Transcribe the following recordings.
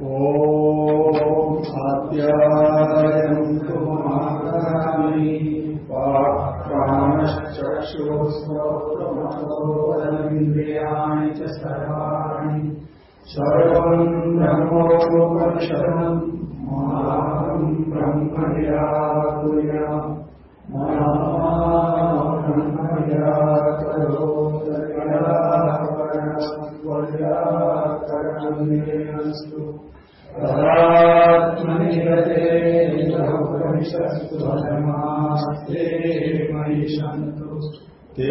ॐ अद्यायन्तु महागामि प्राणश्चक्षुस्वप्रमथोरन्द्रियाणि च सर्वाणि सर्वम् ब्रह्मोपनिषदम् उपनिषत्सु ते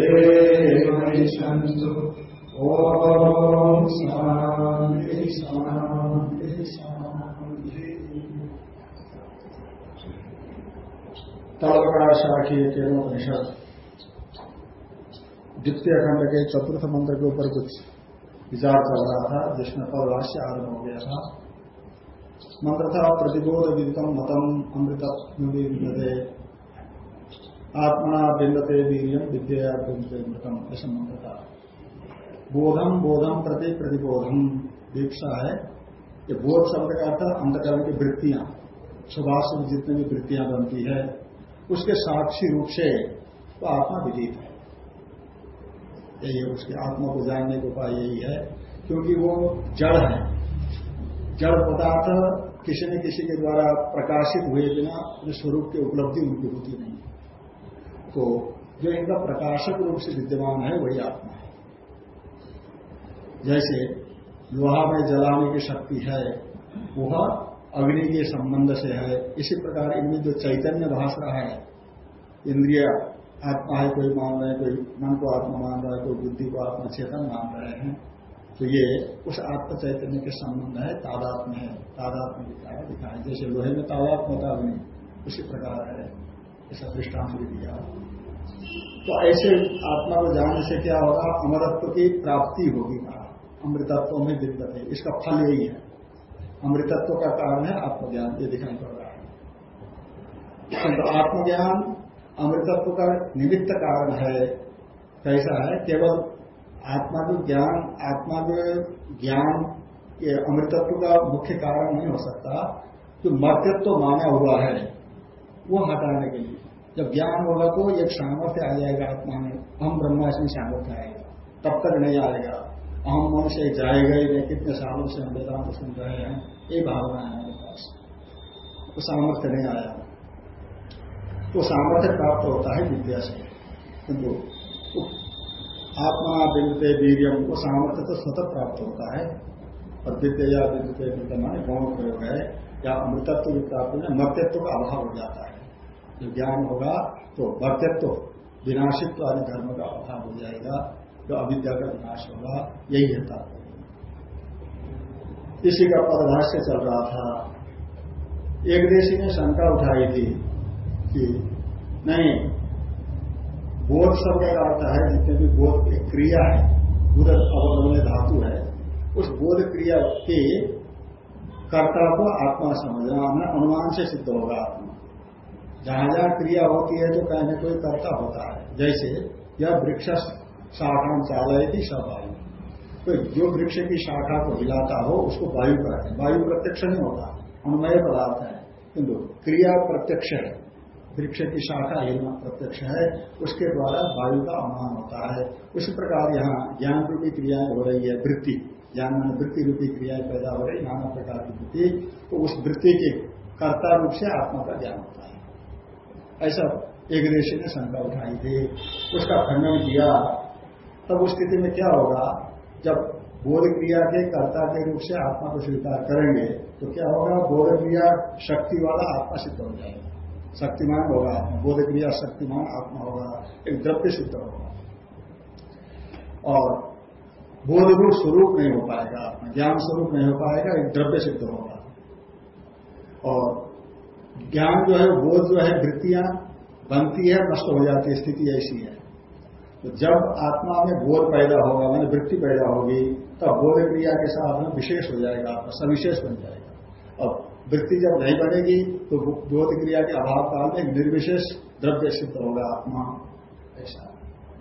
तलकाशाखी केनोपनिषद द्वितीय खंड के चतुर्थ मंत्र के ऊपर कुछ विचार कर रहा था जिसमें पदभाष्य आरंभ हो गया था। मंत्र था प्रतिबोध विदितम मतम अमृत आत्मना बिंदते वीरियम विद्या बिंदते मृतम, ऐसा मंत्र था बोधम बोधम प्रति प्रतिबोधम दीक्षा है। ये बोध शब्द का अर्थ अंतकरण की वृत्तियाँ सुभाष जितनी भी वृत्तियाँ बनती है, उसके साक्षी रूप से वो आत्मा विदित है। यही है उसकी आत्मा को जानने का उपाय यही है, क्योंकि वो जड़ है। जड़ पदार्थ किसी न किसी के द्वारा प्रकाशित हुए बिना अपने स्वरूप की उपलब्धि उनकी होती नहीं तो जो इनका प्रकाशक रूप से विद्यमान है, वही आत्मा है। जैसे लोहा में जलाने की शक्ति है, वह अग्नि के संबंध से है। इसी प्रकार इनमें जो चैतन्य भाष है, इंद्रिय आत्मा है कोई मान रहे हैं, कोई मन को आत्मा मान रहा है, कोई बुद्धि को आत्मा चेतन मान रहे हैं। तो ये उस आत्म चैतन्य के संबंध है तादात्म है। तादात्म दिखाया दिखाए जैसे लोहे में तादात्म होता अग्नि उसी प्रकार है। ऐसा दृष्टांत भी दिया। तो ऐसे आत्मा को जानने से क्या होगा? अमरत्व की प्राप्ति होगी कहा। अमृतत्व में दिक्कत है। इसका फल यही है। अमृतत्व का कारण है आत्मज्ञान। ये दिखाई पड़ रहा है। तो आत्मज्ञान अमृतत्व का निमित्त कारण है। कैसा है? केवल आत्मा को ज्ञान आत्मा के ज्ञान ये अमृतत्व का मुख्य कारण नहीं हो सकता, जो मर्त्यत्व माना हुआ है, वो हटाने के लिए। जब ज्ञान होगा तो एक सामर्थ्य आ जाएगा आत्मा में। हम ब्रह्मा इसमें सामर्थ्य आएगा। तब तक नहीं आएगा। अहम मन से जाएगा ही नहीं। कितने सालों से हम वेदांत सुन रहे हैं। ये भावना है हमारे पास। तो सामर्थ्य नहीं आया। तो सामर्थ्य प्राप्त होता है विद्या से। किंतु आत्मा विद्युते वीरियम को सामर्थ्य तो स्वतः प्राप्त होता है। और विद्या या विद्युते विद्या माने गौण प्रयोग है। या अमृतत्व भी प्राप्त होने मर्त्यत्व का अभाव हो जाता है। जो ज्ञान होगा तो मर्त्यत्व, विनाशित्व आदि धर्म का अभाव हो जाएगा। जो अविद्या का विनाश होगा, यही है तात्पर्य। इसी का पदभाष्य चल रहा था। एक देशी ने शंका उठाई थी। कि नहीं, बोध शब्द का अर्थ है जितने भी बोध की क्रिया है बुध अवगमन धातु है, उस बोध क्रिया के कर्ता को आत्मा समझना हमें अनुमान से सिद्ध होगा आत्मा। जहाँ जहाँ क्रिया होती है तो कहने कोई कर्ता होता है। जैसे, यह वृक्ष शाखा चालय थी, सब वायु। तो जो वृक्ष की शाखा को हिलाता हो, उसको वायु कहते हैं। वायु प्रत्यक्ष नहीं होता, अनुमय पदार्थ है। किंतु क्रिया प्रत्यक्ष है। वृक्ष की शाखा हिलना प्रत्यक्ष है, उसके द्वारा वायु का अनुमान होता है। उसी प्रकार यहाँ ज्ञान रूपी क्रियाएँ हो रही है, वृत्ति। ज्ञान में वृत्ति रूपी क्रियाएँ पैदा हो रही, नाना प्रकार की वृत्ति। तो उस वृत्ति के कर्ता रूप से आत्मा का ज्ञान होता है। ऐसा एक देश ने शंका उठाई थी। उसका खंडन किया। तब उस स्थिति में क्या होगा? जब बोध क्रिया के कर्ता के रूप से आत्मा को स्वीकार करेंगे तो क्या होगा? बोध क्रिया शक्ति वाला आत्मा सिद्ध हो जाएगा। शक्तिमान होगा आत्मा बोध क्रिया शक्तिमान आत्मा होगा, एक द्रव्य सिद्ध होगा। और बोध रूप स्वरूप नहीं हो पाएगा आत्मा ज्ञान स्वरूप नहीं हो पाएगा, एक द्रव्य सिद्ध होगा। और ज्ञान जो है, बोध जो है, वृत्तियाँ बनती है, नष्ट हो जाती है, स्थिति ऐसी है। तो जब आत्मा में बोध पैदा होगा मैंने वृत्ति पैदा होगी, तब बोध क्रिया के साथ में विशेष हो जाएगा, आत्मा सविशेष बन जाएगा। और वृत्ति जब नहीं बनेगी तो बोध क्रिया के अभाव काल में निर्विशेष द्रव्य सिद्ध होगा, आत्मा। ऐसा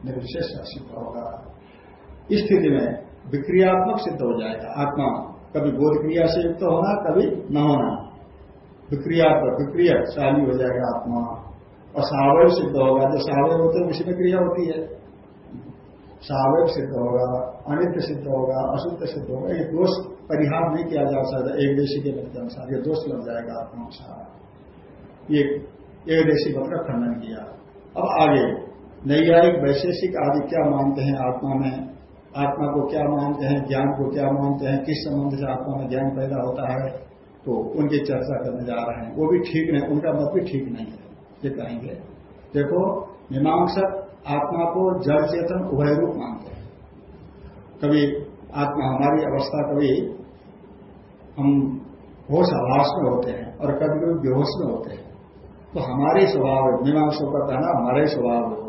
निर्विशेष सिद्ध होगा। इस स्थिति में विक्रियात्मक सिद्ध हो जाएगा, आत्मा। कभी बोध क्रिया से युक्त होना, कभी न होना। विक्रिया विक्रिय शाली हो जाएगा आत्मा। और सावय सिद्ध होगा, जो सावय होते हैं, उसी में क्रिया होती है। सावय सिद्ध होगा, अनित्य सिद्ध होगा, अशुद्ध सिद्ध होगा, ये दोष परिहार नहीं किया जा सकता, एक देशी के मत के अनुसार ये दोष लग जाएगा आत्मानुसार ये एक देशी मत का खंडन किया। अब आगे, नैयायिक वैशेषिक आदि क्या मानते हैं आत्मा में? आत्मा को क्या मानते हैं? ज्ञान को क्या मानते हैं? किस संबंध से आत्मा में ज्ञान पैदा होता है? तो उनकी चर्चा करने जा रहे हैं। वो भी ठीक नहीं, उनका मत भी ठीक नहीं है। ये कहेंगे, देखो, मीमांसक आत्मा को जड़ चेतन उभय रूप मानते हैं। कभी आत्मा हमारी अवस्था कभी हम होश आभास में होते हैं और कभी कभी बेहोश में होते हैं। तो हमारे स्वभाव मीमांसों का कहना, हमारे स्वभाव हो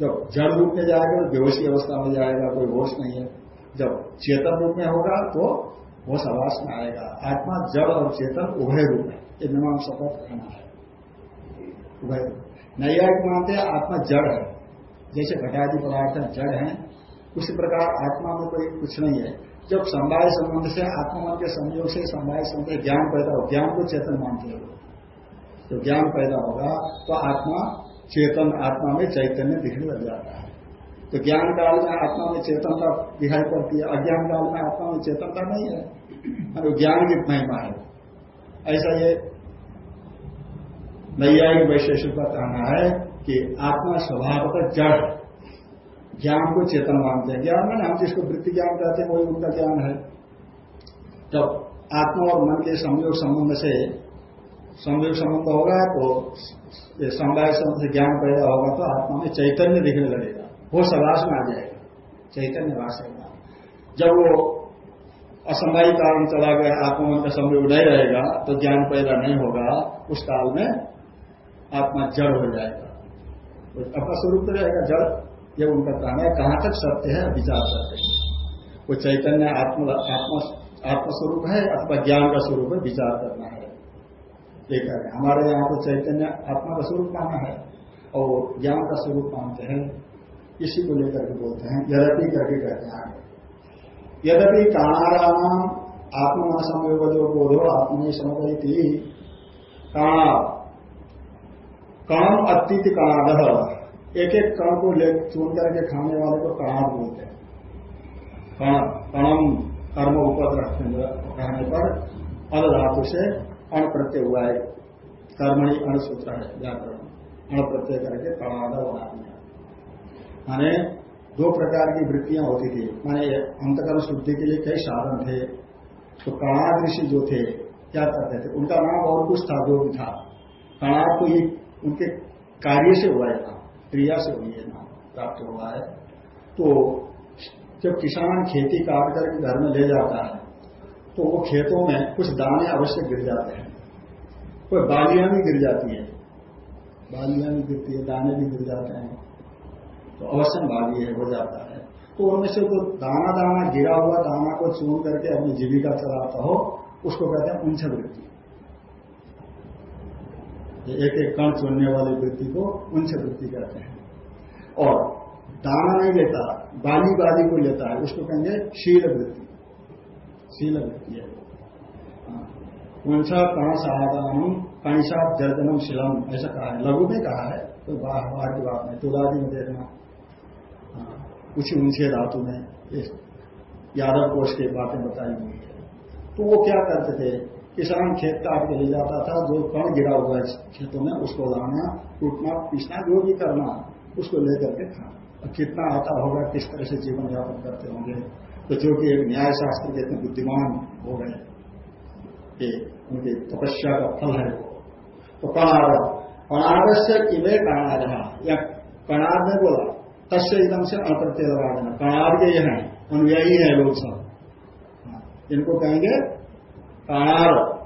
जब जड़ रूप में जाएगा तो बेहोशी अवस्था में जाएगा, कोई होश नहीं है। जब चेतन रूप में होगा तो होश आवास में आएगा। आत्मा जड़ और चेतन उभय रूप है। ये मीमांसा का कहना है। उभय रूप। नैयायिक मानते हैं आत्मा जड़ है। जैसे घटादी पदार्थ जड़ है, उसी प्रकार आत्मा में कोई कुछ नहीं है। जब समवाय संबंध से आत्मा के संयोग से समवाय संबंध ज्ञान पैदा हो, ज्ञान को चेतन मानते हो जब ज्ञान पैदा होगा तो आत्मा चेतन, आत्मा में चैतन्य दिखने लग जाता है। तो ज्ञान काल में आत्मा में चेतनता दिखाई पड़ती है, अज्ञान काल में आत्मा में चेतनता नहीं है। ज्ञान की महिमा है। ऐसा ये नैयायिक वैशेषिक का कहना है कि आत्मा स्वभाव का जड़ ज्ञान को चेतन मानते हैं। ज्ञान में हम जिसको वृत्ति ज्ञान कहते हैं, वही उनका ज्ञान है। जब आत्मा और मन के संयोग संबंध से, संयोग संबंध होगा तो समवाय संबंध से ज्ञान पैदा होगा तो आत्मा में चैतन्य दिखने लगेगा। वो सवास में आ जाएगा। चैतन्य वास जब वो असमवाय कारण चला गया, आत्मा मन का संयोग नहीं रहेगा तो ज्ञान पैदा नहीं होगा, उस काल में आत्मा जड़ हो जाएगा। अपना स्वरूप तो रहेगा, जड़। ये उनका कहना है, कहाँ तक सत्य है, विचार करते हैं। वो चैतन्य आत्म, आत्मा, आत्मस्वरूप है अथवा ज्ञान का स्वरूप है, विचार करना है। ये कह रहे हमारे यहाँ तो चैतन्य आत्मा का स्वरूप माना है और ज्ञान का स्वरूप मानते हैं, इसी को लेकर के बोलते हैं, यद्यपि करके कहते हैं यद्यपि काणाराम आत्मा संयोग जो बोधो आत्मी समझ थी काणा कणम अतिथि कणाद एक एक कण को ले, चुन करके खाने वाले को कणाद बोलते हैं। कण, कणम, कर्म उपद रखने पर अल धातु से अण प्रत्यय हुआ है। कर्मणि अणसूत्र है व्याकरण अण प्रत्यय करके कणाद बना दिया। माने दो प्रकार की वृत्तियाँ होती थी। माने अंतकर्म शुद्धि के लिए कई साधन थे। तो कणाद ऋषि जो थे, क्या करते थे? उनका नाम और कुछ था, जो भी था। कणाद तो ये उनके कार्य से हुआ नाम क्रिया से हुई है नाम प्राप्त हुआ है। तो जब किसान खेती काट करके घर में ले जाता है तो वो खेतों में कुछ दाने अवश्य गिर जाते हैं। कोई बालियाँ भी गिर जाती है। बालियाँ भी गिरती है, दाने भी गिर जाते हैं। तो अवश्य बाली है जाता है। तो उनमें से जो दाना दाना गिरा हुआ दाना को चून करके अपनी जीविका चलाता हो, उसको कहते हैं उनछ वृत्ति। एक एक कण चुनने वाली वृत्ति को उनसे वृत्ति कहते हैं। और दाना नहीं लेता, बाली बाली को लेता है, उसको कहेंगे शील वृत्ति। शील वृत्ति है। उनसा कण साधान कणिशा जर्जनम शिलम, ऐसा कहा है। लघु में कहा है तो बाहर बाहर की बात नहीं तुलादी में देखना। कुछ उनसे धातु में यादव कोष की बातें बताई हुई है। तो वो क्या करते थे? किसान खेत काट के ले जाता था जो कण गिरा हुआ है खेतों में उसको लाना टूटना पीसना जो भी करना उसको लेकर के खाना। कितना आता होगा किस तरह से जीवन यापन करते होंगे? तो जो कि न्याय शास्त्र के इतने बुद्धिमान हो गए कि उनकी तपस्या का फल है वो। तो कणार कणार से कणार या कणार में बोला तस्य एकदम से अप्रत्यय कणार के ये हैं अनुयायी है लोग सब। हाँ, इनको कहेंगे कणार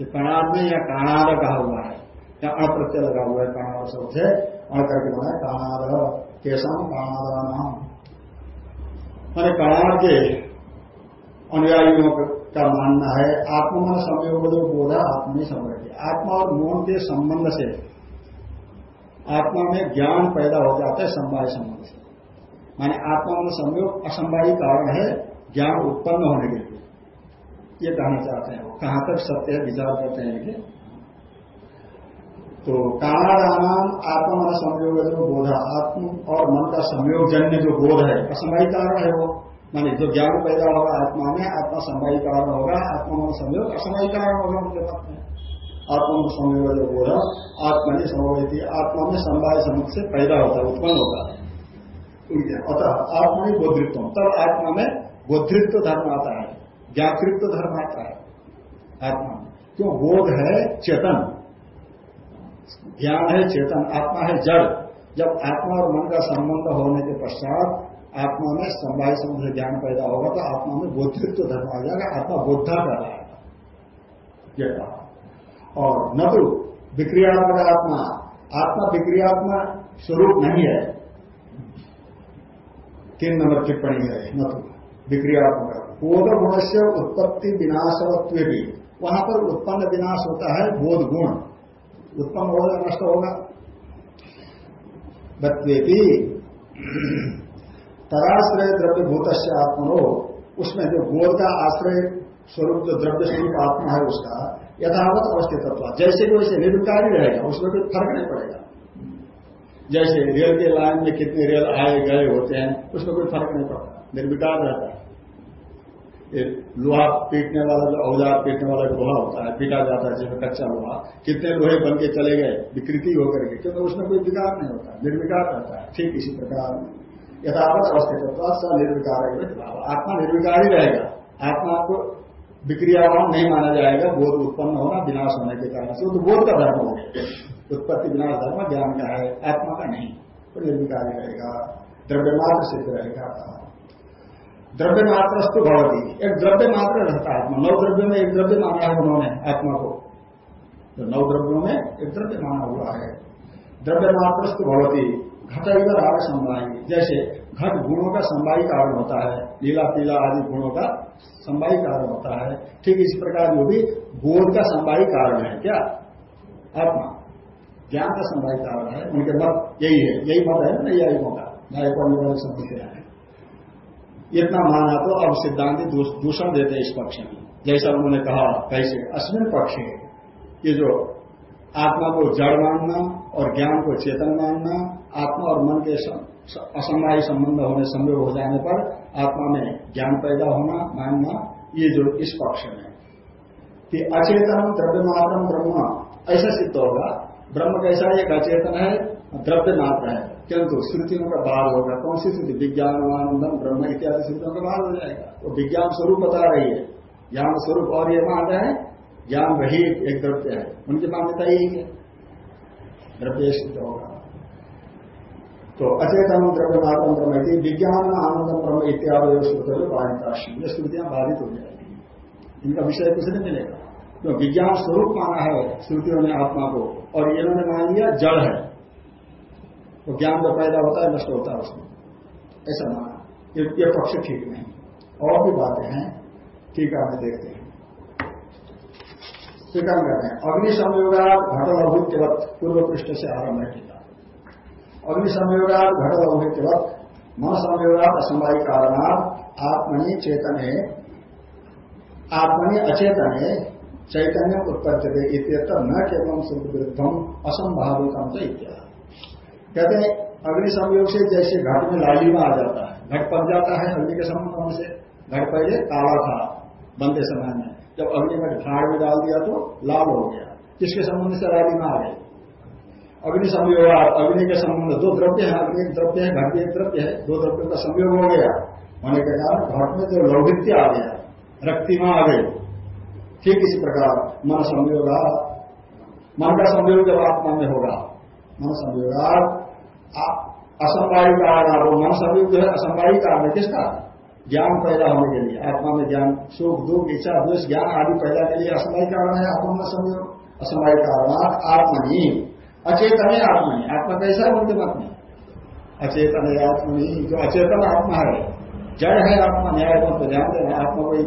ये कणार में या कणार कहा हुआ है। या अप्रत्यय लगा हुआ है कणार शब्द से। अण करके बना है? कणार केशम कणार नाम मैंने कणार के अनुयायियों का मानना है, आत्मा संयोग जो बोधा आत्मा समझ आत्मा और मोहन के संबंध से आत्मा में ज्ञान पैदा हो जाता है संवाय संबंध से। माने आत्मा में संयोग असंवाही कारण है, ज्ञान उत्पन्न होने के ये कहना चाहते हैं कहाँ तक सत्य है, विचार करते हैं कि तो काणादानाम आत्मा संयोग जो बोध आत्म और मन का संयोगजन्य जो बोध है असमय कारण है वो। माने जो ज्ञान पैदा होगा आत्मा में, आत्मा समय कारण होगा, आत्मा में संयोग असमय कारण होगा उनके बात में। आत्मा में संयोग जो बोध आत्मा ने संभव आत्मा में संवाय समझ से पैदा होता है, उत्पन्न होता है। अतः आत्मा ही बोधित्व। तब आत्मा में बोधित्व धर्म आता है। ज्ञातृत्व धर्म आता है। आत्मा। क्यों? बोध है चेतन। ज्ञान है चेतन। आत्मा है जड़। जब आत्मा और मन का संबंध होने के पश्चात आत्मा में संवाय समुद्र ज्ञान पैदा होगा तो आत्मा में बोधित्व धर्म आ जाएगा। आत्मा बोधा कर रहा ये कहा। और न तो विक्रियात्मक आत्मा। आत्मा विक्रियात्मा स्वरूप नहीं है। तीन नंबर टिप्पणी है न तो विक्रियात्मक। बोध गुण से उत्पत्ति विनाशवत्व भी वहाँ पर उत्पन्न विनाश होता है बोध गुण उत्पन्न होगा, नष्ट होगा। बत्वे भी तराश्रय द्रव्य भूत से आत्मनो, उसमें जो बोध का आश्रय स्वरूप, जो द्रव्य स्वरूप आत्मा है उसका, यथावत अवस्थित जैसे कि वैसे निर्विकारी रहेगा, उसमें कोई फ़र्क नहीं पड़ेगा। जैसे रेल के लाइन में कितने रेल आए, गए होते हैं, उसमें कोई फ़र्क नहीं पड़ता। निर्विकार रहता है। ये लोहा पीटने वाला जो औज़ार पीटने वाला लोहा होता है, पीटा जाता है जिसमें कच्चा लोहा, कितने लोहे बन के चले गए, विकृति होकर के, क्योंकि उसमें कोई विकार नहीं होता, निर्विकार रहता है। ठीक इसी प्रकार यथावत अवस्थित निर्विकार आत्मा निर्विकार ही रहेगा। आत्मा को विक्रियावान नहीं माना जाएगा, बोध उत्पन्न होना विनाश होने के कारण से तो बोध का धर्म हो गया। उत्पत्ति विनाश धर्म ज्ञान का है, आत्मा का नहीं तो निर्विकारी रहेगा द्रव्य मात्र सिद्ध रहेगा। द्रव्य मात्रस्तु भवती। एक द्रव्य मात्र रहता है आत्मा। नौ द्रव्य में एक द्रव्य माना है उन्होंने आत्मा को। तो नौ द्रव्यों में एक द्रव्य माना हुआ है। द्रव्य मात्रस्तु भवती। घट राग संवाई जैसे घट गुणों का संवाई कारण होता है। लीला, पीला आदि गुणों का संवाई कारण होता है। ठीक इस प्रकार जो भी बोध का संवाई कारण है क्या? आत्मा। ज्ञान का संवाई कारण है। उनके मत यही है। यही मत है ना यही मौका न्यायिक वाले शब्द से है। इतना माना तो अब सिद्धांत दूषण देते इस पक्ष में। जैसा उन्होंने कहा, कैसे? अश्विन पक्ष है। ये जो आत्मा को जड़ मानना और ज्ञान को चेतन मानना, आत्मा और मन के असमवाय संबंध होने, संयोग हो जाने पर आत्मा में ज्ञान पैदा होना, मानना, ये जो इस पक्ष में कि अचेतन द्रव्य मात्र ब्रह्म। ऐसा सिद्ध होगा। ब्रह्म कैसा एक अचेतन है द्रव्य मात्र है। किंतु श्रुतियों का बाद होगा। कौन सी श्रुति? विज्ञानवानंदम ब्रह्म इत्यादि श्रुतियों का बाद हो जाएगा। वो विज्ञान स्वरूप बता रही है। ज्ञान स्वरूप और ये मान है, ज्ञान रहित एक द्रव्य है। उनकी मान्यता यही है। द्रव्य सिद्ध होगा। तो अचेतन द्रव्य मात्र ब्रह्म विज्ञान आनंद ब्रह्म इत्यादि श्रुति बाधिता ये श्रुतियाँ बाधित हो जाएगी। इनका विषय कुछ नहीं मिलेगा। तो विज्ञान स्वरूप माना है श्रुतियों ने आत्मा को, और इन्होंने मान लिया जड़ है। तो ज्ञान जो पैदा होता है, नष्ट होता है उसमें। ऐसा माना ये पक्ष ठीक नहीं। और भी बातें हैं, ठीक है हमें देखते हैं। टीका कहते हैं अग्नि संयोगात घट लघुत्यवत पूर्व पृष्ठ से आरंभ है टीका अग्नि संयोगात घट लघुत्यवत मन संयोगात असमवाय कारणात आत्मनि चेतन, आत्मनि अचेतन चैतन्य उत्पत्ति न केवल शुद्ध विरुद्धम असंभावितम तो कहते हैं, अग्नि संयोग से जैसे घट में लालिमा आ जाता है, घट पक जाता है अग्नि के संबंध से। घट पहले काला था बंदे समय में। जब अग्नि में भाड़ में डाल दिया तो लाल हो गया। किसके संबंध से राज़ी में आ गए अग्नि संयोग, अग्नि के संबंध। दो द्रव्य है, अग्नि एक द्रव्य है, घट एक द्रव्य है। दो द्रव्यों का संयोग हो गया। होने के कारण घट में जो लौहित्य आ गया रक्तिमा आ गई। ठीक इसी प्रकार मन संयोग मन का संयोग जब आत्मा में होगा मन संयोग असंवाही कारण मन संयोग जो है असंवाही कारण है किसका? ज्ञान पैदा होने के लिए, आत्मा में ज्ञान, सुख, दुख, इच्छा, द्वेष, ज्ञान आदि पैदा के लिए असमय कारण है, आत्मा संयोग असमय कारण आत्मनि। अचेतन है आत्मनि। आत्मा कैसा है? उनके मत में। अचेतन है आत्मनि। जो अचेतन आत्मा है, जड़ है आत्मा, न्याय मत, ध्यान देना। आत्मा कोई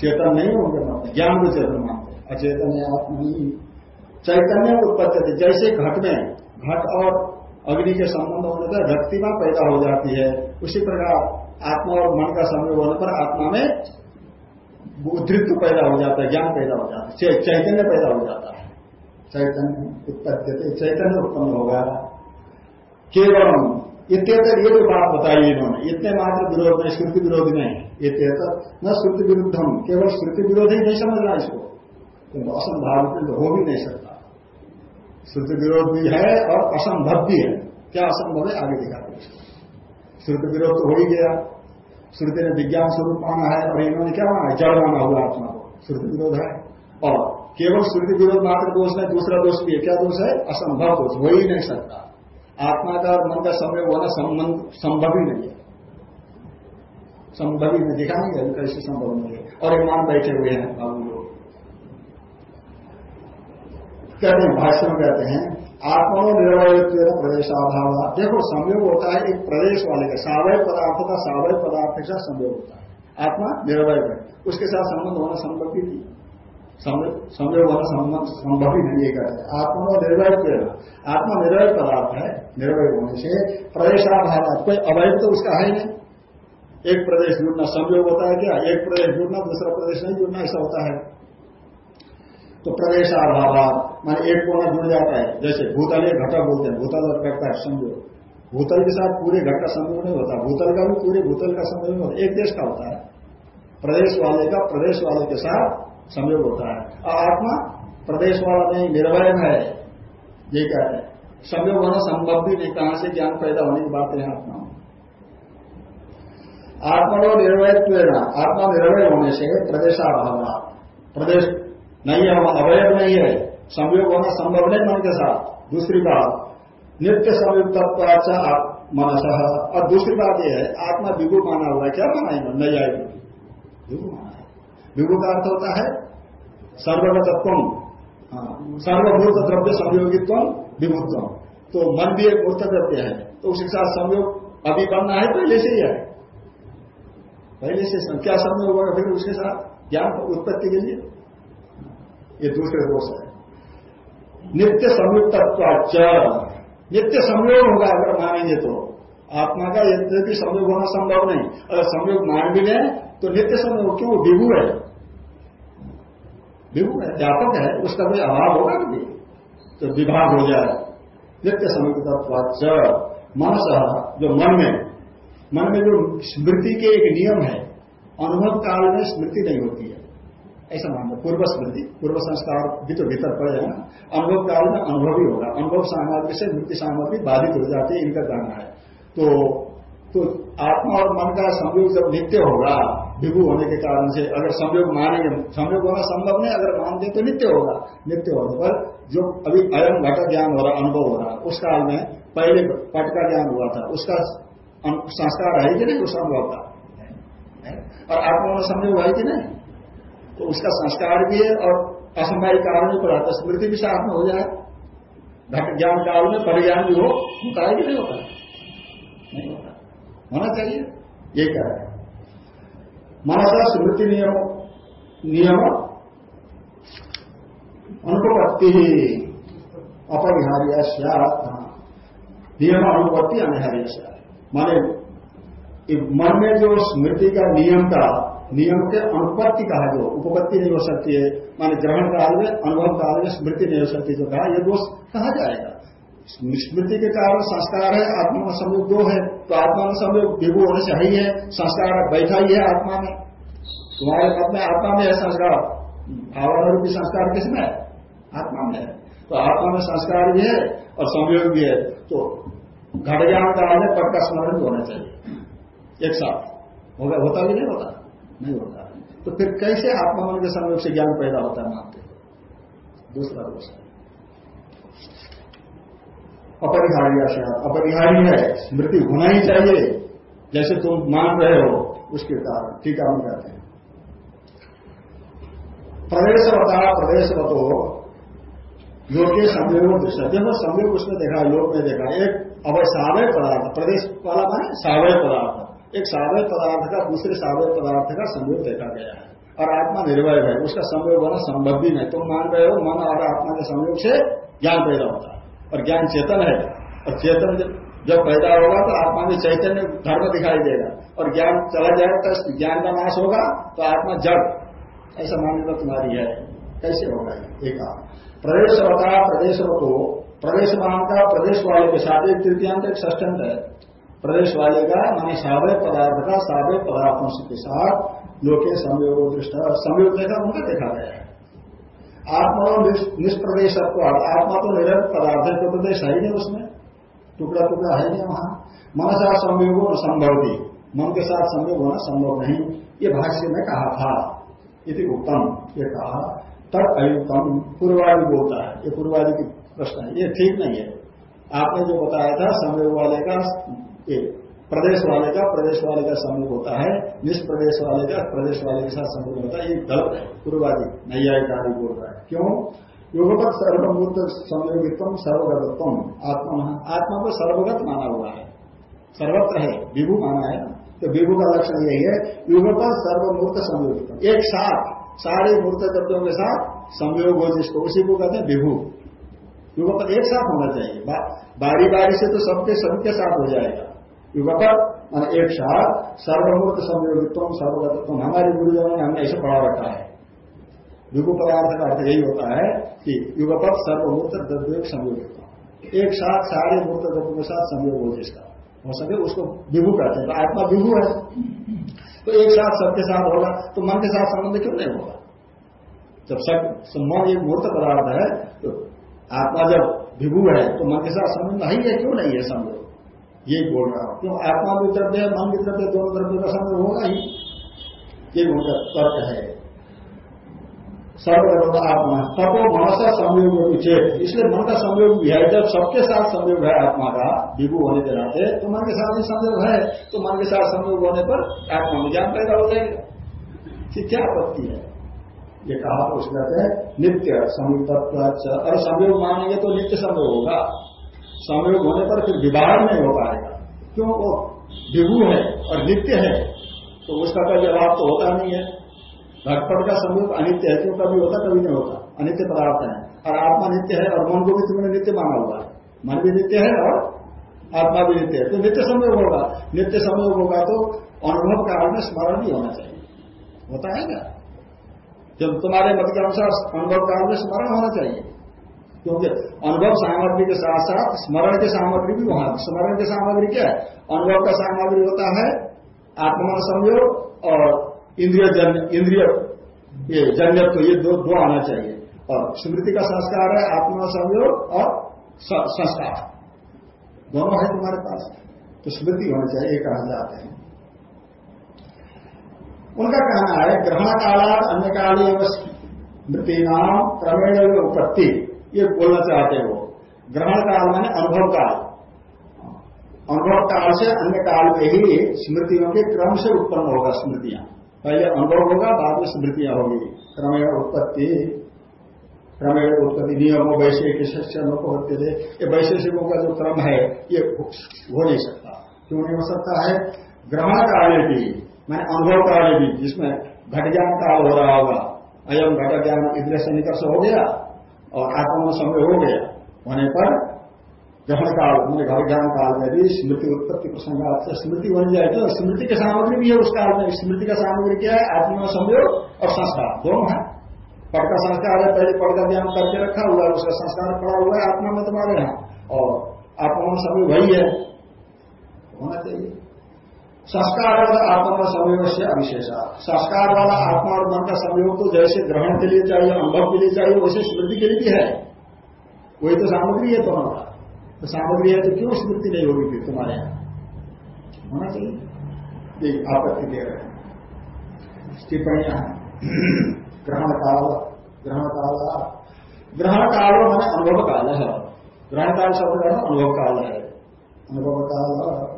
चेतन नहीं उनके मत ज्ञान को चेतन मानते अचेतन है आत्मनि। चैतन्य उत्पत्ति जैसे घट में घट और अग्नि के संबंध होने पर रक्तिमा पैदा हो जाती है, उसी प्रकार आत्मा और मन का संयोग होने पर आत्मा में उद्धृत्व पैदा हो जाता है, ज्ञान पैदा हो जाता है चैतन्य पैदा हो जाता है। चैतन्य उत्पत्ति चैतन्य उत्पन्न होगा। केवल इत्यतर ये जो बात बताई इन्होंने, इतने मात्र विरोध में, श्रुति विरोध नहीं इत्यतर न श्रुति विरुद्धम, केवल श्रुति विरोध ही नहीं समझना इसको। तो हो भी नहीं सकता। श्रुति विरोध भी है और असंभव भी है। क्या असंभव है? आगे दिखाते श्रुति विरोध तो हो ही गया। श्रुति ने विज्ञान स्वरूप माना है और इन्होंने क्या माना है? जड़ माना हुआ आत्मा को। श्रुति विरोध है। और केवल श्रुति विरोध मात्र दोष नहीं दूसरा दोष भी है। क्या दोष है? असंभव दोष। हो ही नहीं सकता। आत्मा का मन का समय होना संभव ही नहीं है। संभव ही नहीं। दिखाएँगे? अभी कैसे संभव नहीं है। और ईमान बैठे हुए हैं बाबू लोग कहते हैं भाष्य में कहते हैं आत्मा निर्वय प्रदेशाभाव देखो, संयोग होता है एक प्रदेश वाले का, सावय पदार्थ का सावय पदार्थ के साथ संयोग होता है। आत्मा निर्वय है। उसके साथ संबंध होना संभव भी नहीं संयोग होना संबंध, संभव ही नहीं कहते आत्मा निर्वय आत्मा निर्वय पदार्थ है, निर्वय होने से प्रदेशाभाव कोई अवैध तो उसका है नहीं। एक प्रदेश जुड़ना संयोग होता है क्या? एक प्रदेश जुड़ना, दूसरा प्रदेश नहीं जुड़ना, ऐसा होता है। तो प्रदेशाभाव मान एक कोना जुड़ जाता है। जैसे भूतल एक घटा बोलते हैं, भूतल और घट का संयोग। भूतल के साथ पूरे घट का संयोग नहीं होता, भूतल का भी पूरे भूतल का संयोग नहीं होता, एक देश का होता है। प्रदेश वाले का प्रदेश वाले के साथ संयोग होता है। और आत्मा प्रदेश वाला नहीं, निर्भय है। ये कहते हैं? संयोग होना संभव भी नहीं, कहाँ से ज्ञान पैदा होने की बात है आत्मा आत्मा निर्वयत्व आत्मा निर्भय होने से प्रदेशाभाव। प्रदेश नहीं है अवैध नहीं है। संयोग होना संभव नहीं मन के साथ। दूसरी बात नित्य संयुक्त मनस और दूसरी बात यह है आत्मा विभु माना हुआ है क्या माना है नहीं आएगी विभु माना है विभु का अर्थ होता है सर्वगतत्व। हाँ, सर्वभूत द्रव्य संयोगित्व विभुत्व। तो मन भी एक मूर्त द्रव्य है। तो उसके साथ संयोग अभी बनना है पहले से ही है। पहले से क्या संयोग होगा फिर उसके साथ? ज्ञान उत्पत्ति के लिए। ये दूसरे दोष है। नित्य संयुक्त नित्य संयोग होगा अगर मानेंगे तो। आत्मा का यद्यपि संयोग होना संभव नहीं। अगर संयोग मान भी लें तो नित्य संयोग क्यों? विभु है। विभु है, व्यापक है। उसका कोई अभाव होगा कभी? तो विभाग हो जाए। नित्य समुद्रत्वाच मनस, जो मन में मन में जो स्मृति के एक नियम है अनुभव काल में स्मृति नहीं होती है। ऐसा मानते पूर्व स्मृति पूर्व संस्कार भी तो भीतर पड़े हैं अनुभव काल में अनुभव ही होगा। अनुभव सामग्री से मृत्यु सामग्री बाधित हो जाती है, इनका कहना है। तो तो आत्मा और मन का संयोग जब नित्य होगा, विभु होने के कारण से, अगर संयोग मानेंगे, संयोग होना संभव नहीं, अगर मानते तो नित्य होगा, नित्य होने पर जो अभी अयम घट ज्ञान हो रहा, अनुभव हो रहा, उस काल में पहले पट का ज्ञान हुआ था, उसका संस्कार है कि नहीं उस अनुभव का और आत्मा में संयोग है कि नहीं? तो उसका संस्कार भी है और असंभावी कारण भी पड़ा स्मृति भी साथ में हो जाए। घट ज्ञान काल में परिज्ञान भी हो होता है कि नहीं होता। नहीं होता। होना चाहिए। ये कह रहे मनसा स्मृति नियम नियम अनुपत्ति ही अपरिहार्य नियम अनुपत्ति अनिहार्य माने मन में जो स्मृति का नियम का नियम के अनुपत्ति कहा जो, उपपत्ति नहीं हो सकती है। माने ग्रहण काल में, अनुभव काल में स्मृति नहीं हो सकती, जो कहा यह दोष कहा जाएगा। स्मृति के कारण संस्कार है, आत्मा में संयोग दो है तो आत्मा में संयोग विभु होने है संस्कार बैठा ही है आत्मा में। तुम्हारे में आत्मा में है संस्कार। भावना रूपी संस्कार किसमें है आत्मा में है। तो आत्मा में संस्कार भी है और संयोग भी है। तो घट ज्ञान काल में पद का स्मरण होना चाहिए। एक साथ। होगा, होता भी नहीं होता। नहीं होता तो फिर कैसे आत्मा मन के संयोग से ज्ञान पैदा होता है मानते दूसरा दोष अपरिहार्य अपरिहार्य है, स्मृति होना ही चाहिए। जैसे तुम मान रहे हो, उसके कारण। ठीक हम कहते हैं। प्रदेश बता प्रदेश बतो योग्य संयोग दृष्टि देखो संयोग उसमें देखा योग में देखा। एक अब सावय पदार्थ प्रदेश वाला माने सावय पदार्थ। एक सावय पदार्थ का, दूसरे सावय पदार्थ का संयोग देखा गया है। और आत्मा निर्भय है, उसका संयोग होना संभव भी नहीं। तुम मान रहे हो, मन और आत्मा के संयोग से ज्ञान पैदा होता है, और ज्ञान चेतन है। और चेतन जब पैदा होगा तो आत्मा में चैतन्य धर्म दिखाई देगा। और ज्ञान चला जाएगा तो ज्ञान का नाश होगा तो आत्मा जड़ ऐसा मान्यता तुम्हारी है। कैसे होगा एक प्रदेश होता प्रदेश को प्रदेश मान का प्रदेश वाले के साथ एक तृतीयांत, एक ष्टंत है। प्रदेश वाले का माने सावय पदार्थ का, सावय पदार्थों के साथ लोके संयोग दृष्ट संयोग देखा उनका देखा गया है। आत्मा निष्प्रदेश आत्मा तो निरंतर पदार्थ है तो प्रदेश है ही नहीं उसमें। टुकड़ा टुकड़ा है नहीं वहाँ। मन साथ संयोग संभव थी मन के साथ संयोग होना संभव नहीं। ये भाष्य में कहा था। यदि उत्तम। ये कहा तब अयुक्तम। पूर्वादि बोलता है। ये पूर्वादि की प्रश्न है। ये ठीक नहीं है। आपने जो बताया था, संयोग वाले का ये प्रदेश वाले का प्रदेश वाले का संयोग होता है। निष्प्रदेश वाले का प्रदेश वाले के साथ संयोग होता है। ये गलत है। पूर्वादि नैयायिकारी बोल रहा है। क्यों? योगपत सर्वभूत संयोगित्व सर्वगतत्व आत्मा आत्मा को सर्वगत माना हुआ है। सर्वत्र है। विभु माना है। तो विभु का लक्षण यही है। युगपत सर्वमूर्त संयोगित्व। एक साथ, सारे मूर्त तत्वों के साथ संयोग हो जिसको, उसी को कहते हैं विभु। युगपत एक साथ होना चाहिए। बारी बारी से तो सबके सबके साथ हो जाएगा। युगपत मान एक साथ सर्वमूर्त संयोगित्व, सर्वगतत्व, हमारे गुरुजनों ने हमने ऐसे पढ़ा रखा है। युग पदार्थ का अर्थ यही होता है कि युगपत सर्वमूर्त द्रव्योग संयोग एक साथ सारे मूर्त द्रव्यों के साथ संयोग हो जिसका। हो सके उसको विभु कहते हैं तो आत्मा विभु है। तो एक साथ सबके साथ होगा तो मन के साथ संबंध क्यों नहीं होगा? जब सब मन एक मूर्त पदार्थ है तो आत्मा जब विभु है तो मन के साथ संबंध नहीं है, क्यों नहीं है संयोग ये बोल रहा हूँ। क्यों? आत्मा भी द्रव्य है मन भी द्रव्य दोनों द्रव्य का संबंध होगा ही। ये उनका तर्क है। सर्वगत आत्मा, तपो मनसा संयोग चेत इसलिए मन का संयोग भी है। जब सबके साथ संयोग है आत्मा का, विभु होने के नाते तो मन के साथ भी संयोग है। तो मन के साथ संयोग होने पर आत्मा में ज्ञान पैदा हो जाएगा। कि क्या आपत्ति है? ये कहा तो उसमें नित्य संयुक्त और संयोग मानेंगे तो नित्य संयोग होगा। संयोग होने पर फिर विवाह नहीं हो पाएगा। क्यों? वो विभु है और नित्य है तो उसका कोई जवाब तो होता नहीं है। घटपट का संयोग अनित्य है, क्यों? कभी होता, कभी नहीं होता। अनित्य पदार्थ है। और आत्मा नित्य है और मन को भी तुमने नित्य माना हुआ है। मन भी नित्य है और आत्मा भी नित्य है। तो नित्य संयोग होगा। नित्य संयोग होगा तो अनुभव काल में स्मरण भी होना चाहिए। होता है क्या? जब तुम्हारे मत के अनुसार अनुभव काल में स्मरण होना चाहिए। क्योंकि अनुभव सामग्री के साथ साथ स्मरण की सामग्री भी वहाँ स्मरण की सामग्री क्या है? अनुभव का सामग्री होता है आत्मा, संयोग और इंद्रिय जन्य इंद्रिय, ये जन्यत्व, ये दो दो आना चाहिए। और स्मृति का संस्कार है आत्मा, संयोग और संस्कार। दोनों है तुम्हारे पास। तो स्मृति होनी चाहिए एक कहा जाते हैं। उनका कहना है ग्रहण कालात अन्य काली मृत्यु नाम क्रमेण उपत्ति ये बोलना चाहते हैं ग्रहण काल मैंने अनुभव काल। अनुभव काल से अन्य काल में ही स्मृतियों के क्रम से उत्पन्न होगा स्मृतियाँ। पहले अनुभव होगा, बाद में स्मृतियाँ होगी। क्रमेण उत्पत्ति क्रमेण उत्पत्ति, नियमों, वैश्विक शिक्षणों होते थे। ये वैशेषिकों का जो क्रम है, ये हो नहीं सकता। क्यों नहीं हो सकता है? ग्रहण काल भी, मैंने अनुभव काल भी, जिसमें घट ज्ञान काल हो रहा होगा। अयम घट ज्ञान इधर से निकर्ष हो गया और आत्मा समय हो गया, होने पर ग्रहण काल मैंने घर ज्ञान काल में भी स्मृति उत्पत्ति प्रसंग से स्मृति बन जाए तो स्मृति की सामग्री भी है उस काल में। स्मृति का सामग्री क्या है? आत्मा संयोग और संस्कार। दोनों है। पढ़ का संस्कार है, पहले पढ़ का ज्ञान करके रखा हुआ है उसका संस्कार पड़ा हुआ है, आत्मा में तुम्हारे यहाँ। और आत्मा में समय वही है। होना चाहिए। संस्कार वाला आत्मा का संयोग से अविशेषा संस्कार वाला आत्मा और मन का संयोग तो जैसे ग्रहण के लिए चाहिए, अनुभव के लिए चाहिए, वैसे स्मृति के लिए भी है। वही तो सामग्री है तुम्हारा। तो सामग्री है तो क्यों स्मृति नहीं होगी फिर तुम्हारे यहाँ? होना चाहिए। आपत्ति दे रहे हैं। टिप्पणियाँ ग्रहण काल ग्रहण काल ग्रहण काल मैंने अनुभव काल है। ग्रहण काल शब्द अनुभव काल है। अनुभव काल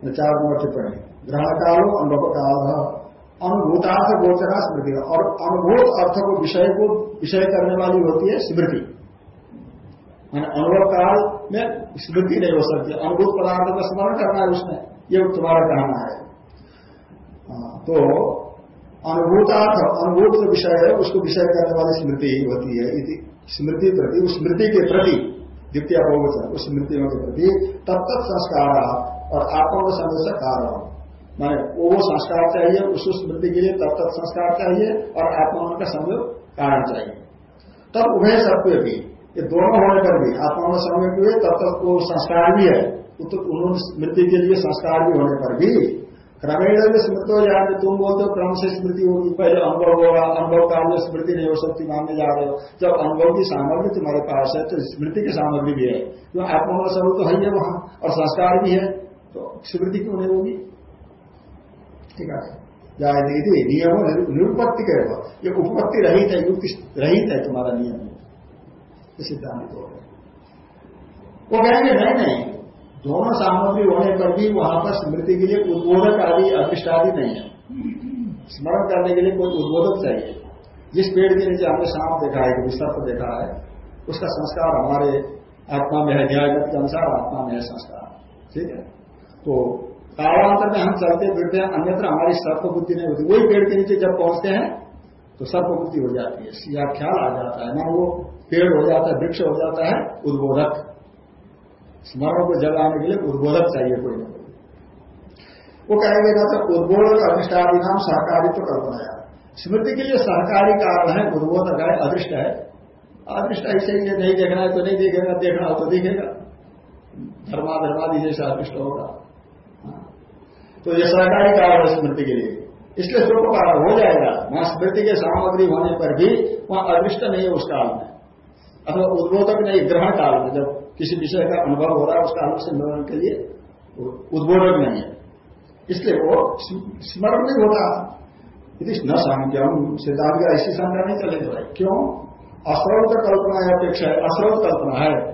चार नंबर टिप्पणी ग्रहण काल अनुभव काल अनुभूतार्थ गोचरा स्मृति और अनुभूत अर्थ को विषय को विषय करने वाली होती है स्मृति। मैंने अनुभव काल में स्मृति नहीं हो सकती अनुभूत पदार्थ का स्मरण करना है उसने ये तुम्हारा कहना है। हाँ, तो अनुभूतार्थ अनुभूत जो विषय है उसको विषय करने वाली स्मृति ही होती है। स्मृति प्रति उस स्मृति के प्रति द्वितीय बहुवचन उस स्मृतियों के प्रति तब तक संस्कार और आत्मा का संदेश कारण मैंने वो वो संस्कार चाहिए, उस स्मृति के लिए तब तक संस्कार चाहिए और आत्मा का संयोग कारण चाहिए। तब उभय सत्य भी, ये दोनों होने पर भी आत्मा में संयोग हुए तब तक वो संस्कार भी है। उन्होंने स्मृति के लिए संस्कार भी होने पर भी क्रमेण स्मृति हो जाए तुम बोलते हो, क्रम से स्मृति होगी, पहले अनुभव होगा, अनुभव काल में स्मृति नहीं हो सकती, मानने जा रहे हो। जब अनुभव की सामग्री तुम्हारे पास है तो स्मृति की सामग्री भी है। क्यों आत्मा का स्वरूप तो है ही वहाँ, और संस्कार भी है। तो स्मृति क्यों नहीं होगी? ठीक है। जाए जायती नियम निरुपत्ति के कहेगा ये उपपत्ति रहित है, युक्ति रहित है तुम्हारा नियम। सिद्धांत हो वो कहेंगे, नहीं नहीं। दोनों सामग्री होने पर भी वहाँ पर स्मृति के लिए उद्बोधक आदि अदृष्ट आदि नहीं है। स्मरण करने के लिए कोई उद्बोधक चाहिए। जिस पेड़ के नीचे हमने सांप देखा है कभी सर्प देखा है, उसका संस्कार हमारे आत्मा में है, न्यायगत के अनुसार आत्मा में है संस्कार। ठीक है? तो कालांतर में हम चलते फिरते हैं, अन्यत्र हमारी सर्प बुद्धि नहीं होती। वही पेड़ के नीचे जब पहुँचते हैं तो सर्प बुद्धि हो जाती है या ख्याल आ जाता है। ना वो पेड़ हो जाता है, वृक्ष हो जाता है उद्बोधक स्मरण को जगाने के लिए उद्बोधक चाहिए कोई ना वो कहेंगे ना तो उद्बोधक अधिष्ठादी नाम सहकारी तो कल्पना स्मृति के लिए सहकारी कारण है उद्बोधक है अदृष्ट है। अदृष्ट ऐसे ही नहीं देखना है तो नहीं देखेगा, देखना हो तो देखेगा। धर्मा धर्मादि जैसा अदृष्ट होगा। तो ये सहकारी कारण है स्मृति के लिए। इसलिए स्वरूप कारण हो जाएगा। वहाँ स्मृति के सामग्री होने पर भी वहाँ अदृष्ट नहीं है उस काल में। अथवा उद्बोधक नहीं, ग्रहण काल में जब किसी विषय का अनुभव हो रहा है उसका से मिलने के लिए उद्बोधक नहीं है। इसलिए वो स्मरण नहीं होता। यदि न संज्ञम सिद्धांत का ऐसी संज्ञा नहीं चलेगी भाई क्यों? अश्रौत कल्पना है, अपेक्षा है। अश्रौत कल्पना है।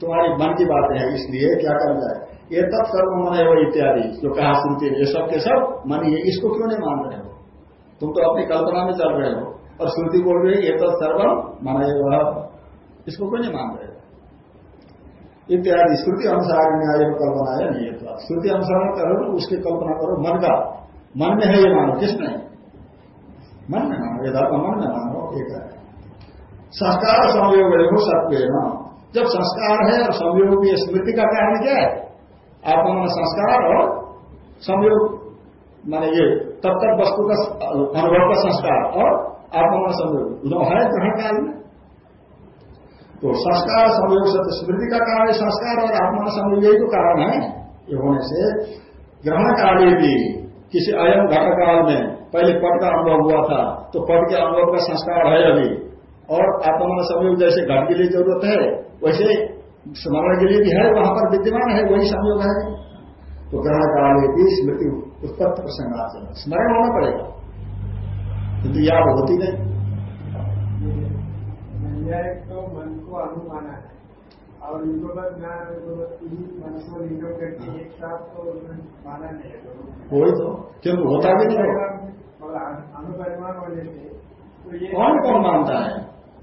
तुम्हारी मन की बात है, इसलिए क्या करना है? ये तब सर्व मन है इत्यादि जो कहा सुनते ये सब के सब मन ये इसको क्यों नहीं मान रहे हो? तुम तो अपनी कल्पना में चल रहे हो और श्रुति बोल रही है ये तब सर्व मन है इसको क्यों नहीं मान रहे हो? इत्यादि श्रुति अनुसार न्याय कल्पना है, नहीं है श्रुति अनुसार करो तो उसकी कल्पना करो, मन का। मन में है ये मानो किसमें मन में मानो यदा मन में मानो एक है। संस्कार संयोग हो सत्य न जब संस्कार है और संयोग भी स्मृति का कारण क्या है? आप मन संस्कार और संयोग। माने ये तब तक वस्तु का अनुभव का संस्कार और आप मन संयोग है ग्रहण काल में तो संस्कार, संयोग सत्य स्मृति का कारण संस्कार और आत्मा संयोग, यही तो कारण है। ये होने से ग्रहण काल भी किसी अयम घट काल में पहले पट का अनुभव हुआ था तो पट के अनुभव का संस्कार है अभी। और आत्मा संयोग जैसे घट के लिए ज़रूरत है, वैसे स्मरण के लिए भी है वहाँ पर विद्यमान है वही संयोग है। तो ग्रहण काल भी स्मृति उत्पत्ति प्रसंग स्मरण होना पड़ेगा। किंतु याद होती नहीं। तो मन को अनुमाना है और युगपत ज्ञान मन को लिंगम करके एक साथ तो माना नहीं है वही तो क्यों? होता भी नहीं अनुपरिमाण होने से तो कौन कौन मानता है?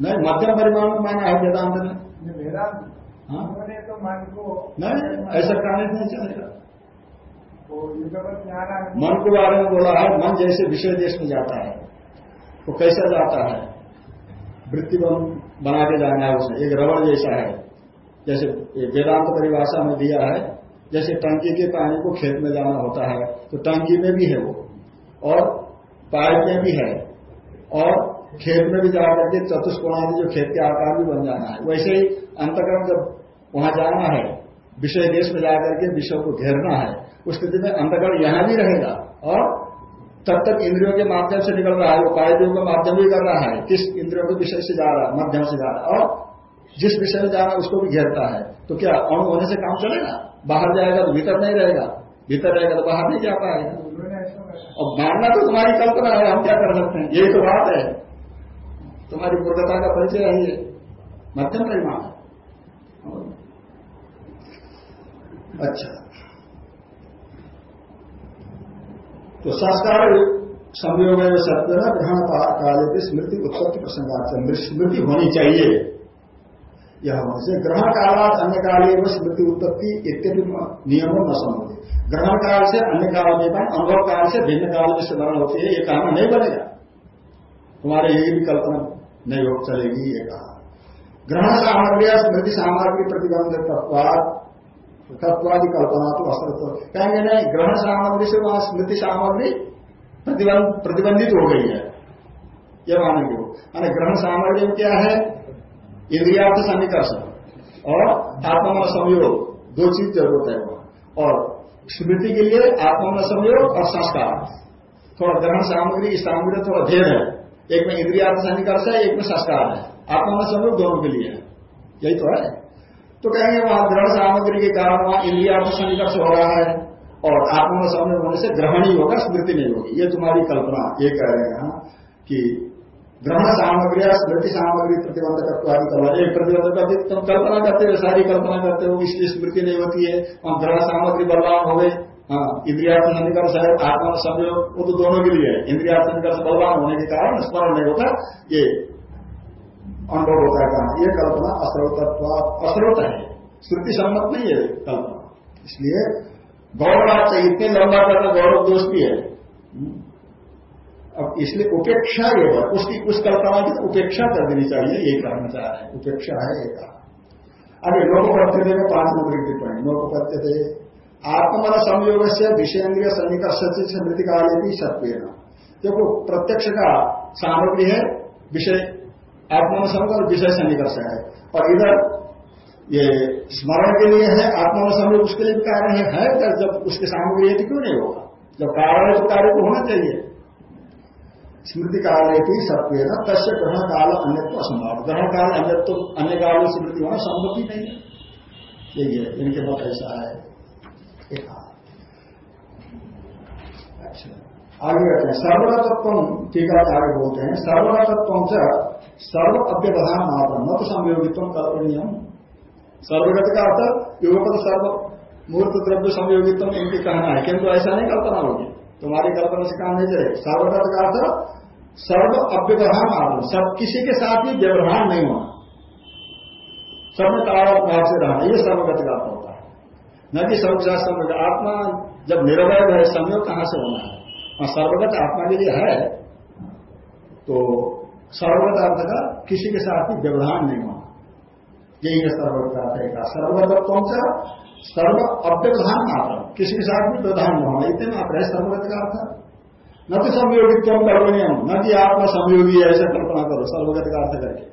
नहीं मध्यम परिमाण माना है वेदांत ने। वेदांत हाँ? तो मन को नहीं ऐसा कारण नहीं चलेगा। मन के बारे में बोला है मन जैसे विषय देश में जाता है वो कैसा जाता है? वृत्ति बना के जाना है उसे एक रबड़ जैसा है। जैसे वेदांत परिभाषा में दिया है जैसे टंकी के पानी को खेत में जाना होता है तो टंकी में भी है वो और पाइप में भी है और खेत में भी जा करके चतुष्कोणादि जो खेत के आकार भी बन जाना है। वैसे ही अंतक्रम जब वहाँ जाना है। विषय देश में जाकर के विषय को घेरना है। उस स्थिति में अंतकरण यहाँ भी रहेगा। और तब तक इंद्रियों के माध्यम से निकल रहा है वो कायदियों का माध्यम भी कर रहा है। किस इंद्रियों के विषय से जा रहा है, माध्यम से जा रहा है। और जिस विषय में जा रहा है, उसको भी घेरता है। तो क्या अणु होने से काम चलेगा? बाहर जाएगा तो भीतर नहीं रहेगा। भीतर रहेगा तो बाहर नहीं जा पाएगा। और मानना तो तुम्हारी कल्पना है, हम क्या कर सकते हैं? यही तो बात है। तुम्हारी मूर्खता का परिचय है ये मध्यम परिमाण अच्छा। तो संस्कार संयोग सत्य न ग्रहण काले की स्मृति, उत्पत्ति, प्रसंगात स्मृति होनी चाहिए। यह होने से ग्रहण कालात, अन्य काले में स्मृति, उत्पत्ति इत्यादि नियमों न समझते ग्रहण काल से अन्य काल में अनुभव काल से भिन्न काल में स्मरण होती है, ये कहना नहीं बनेगा। तुम्हारे यही भी कल्पना नहीं हो चलेगी, ये कहा। ग्रहण सामग्री स्मृति सामग्री, प्रतिबंध, तत्वाद तत्वादि कल्पना तो असर कहेंगे, नहीं, ग्रहण सामग्री से वहाँ स्मृति सामग्री प्रतिबंधित हो गई है। यह मानेंगे वो। माने ग्रहण सामग्री में क्या है? इंद्रियार्थ सन्निकर्षण। और आत्मा संयोग, दो चीज़ ज़रूरत है वहाँ। और स्मृति के लिए आत्मा संयोग और संस्कार। थोड़ा ग्रहण सामग्री सामग्री थोड़ा भेद है। एक में इंद्रियार्थ सन्निकर्ष है, एक में संस्कार है। आत्मा संयोग दोनों के लिए है। यही तो है। तो कहेंगे वहाँ ग्रहण सामग्री के कारण वहाँ इंद्रिया इंद्रियार्थ संघर्ष हो रहा है और आत्मा समय होने से ग्रहण ही होगा स्मृति नहीं होगी। ये तुम्हारी कल्पना, ये कह रहे हैं कि ग्रहण सामग्री या स्मृति सामग्री प्रतिबंध करवादी कल्पना एक प्रतिबंध करते तुम कल्पना करते हो, सारी कल्पना करते हो, इसलिए स्मृति नहीं होती है। वहाँ ग्रहण सामग्री बलवान हो गए हाँ इंद्रियार्थ सन्निकर्ष है, आत्मा संयोग, वो तो दोनों के लिए है। इंद्रियार्थ सन्निकर्ष बलवान होने के कारण स्मरण नहीं होता। ये अनुभव होता है कहा यह कल्पना अश्रोतत्व अश्रोत है। श्रुति सम्मत नहीं है कल्पना। इसलिए गौरव चाहिए, इतने लंबा करना गौरव दोष भी है। अब इसलिए उपेक्षा ये है। उसकी उस कल्पना की उपेक्षा कर देनी चाहिए, ये कहना चाह रहे हैं। उपेक्षा है, ये एक अभी लोकपत्य में पाँच नंबर की टिप्पणी। लोकपत्य थे आत्मबल संयोग से विषयन्द्रिय सन्निकर्ष स्मृति काले भी सत्य देखो, प्रत्यक्ष का सामग्री है, विषय आत्मा समझ और विषय सन्निकर्ष है। और इधर ये स्मरण के लिए है आत्मा समझ उसके लिए भी कारण है, है जब उसके सामग्री है तो क्यों नहीं होगा? जब कारण है तो कार्य को होना चाहिए। स्मृति काल की सत्य न तस्य ग्रहण काल अन्यत्व असंभव। ग्रहण काल अन्यत्व अन्य काल में स्मृति होना संभव ही नहीं है। है इनके मत ऐसा है। अच्छा। आगे कहते हैं। सर्वगतत्व टीका आगे बोलते हैं। सर्वगतत्व सर्व अव्यवधान मात्र न तो संयोगित्व कल्पनीय सर्वगत का अर्थ युवक सर्व मूर्त द्रव्य संयोगित्व इनके कहना है। किंतु ऐसा नहीं कल्पना होगी। तुम्हारी कल्पना से काम नहीं चले सर्वगत का अर्थ सर्व अव्यवधान मात्र सब किसी के साथ ही व्यवधान नहीं होना। में तारा भाव से रहना, ये सर्वगत का अर्थ होता है। न कि सर्वशास्त्र आत्मा जब निरवय है, संयोग कहाँ से होना है? सर्वगत आत्मा के लिए है। तो सर्वगत अर्थ का किसी के साथ भी व्यवधान नहीं होना। यही है सर्वगत अर्थ का सर्वगतत्व से? सर्व अव्यवधान मात्र। किसी के साथ भी व्यवधान नहीं होना। इतने मात्र है सर्वगत का अर्थ। न तो संयोगित्व कल्पनीय न कि आत्मा संयोगी है ऐसा कल्पना करो सर्वगत का अर्थ करके।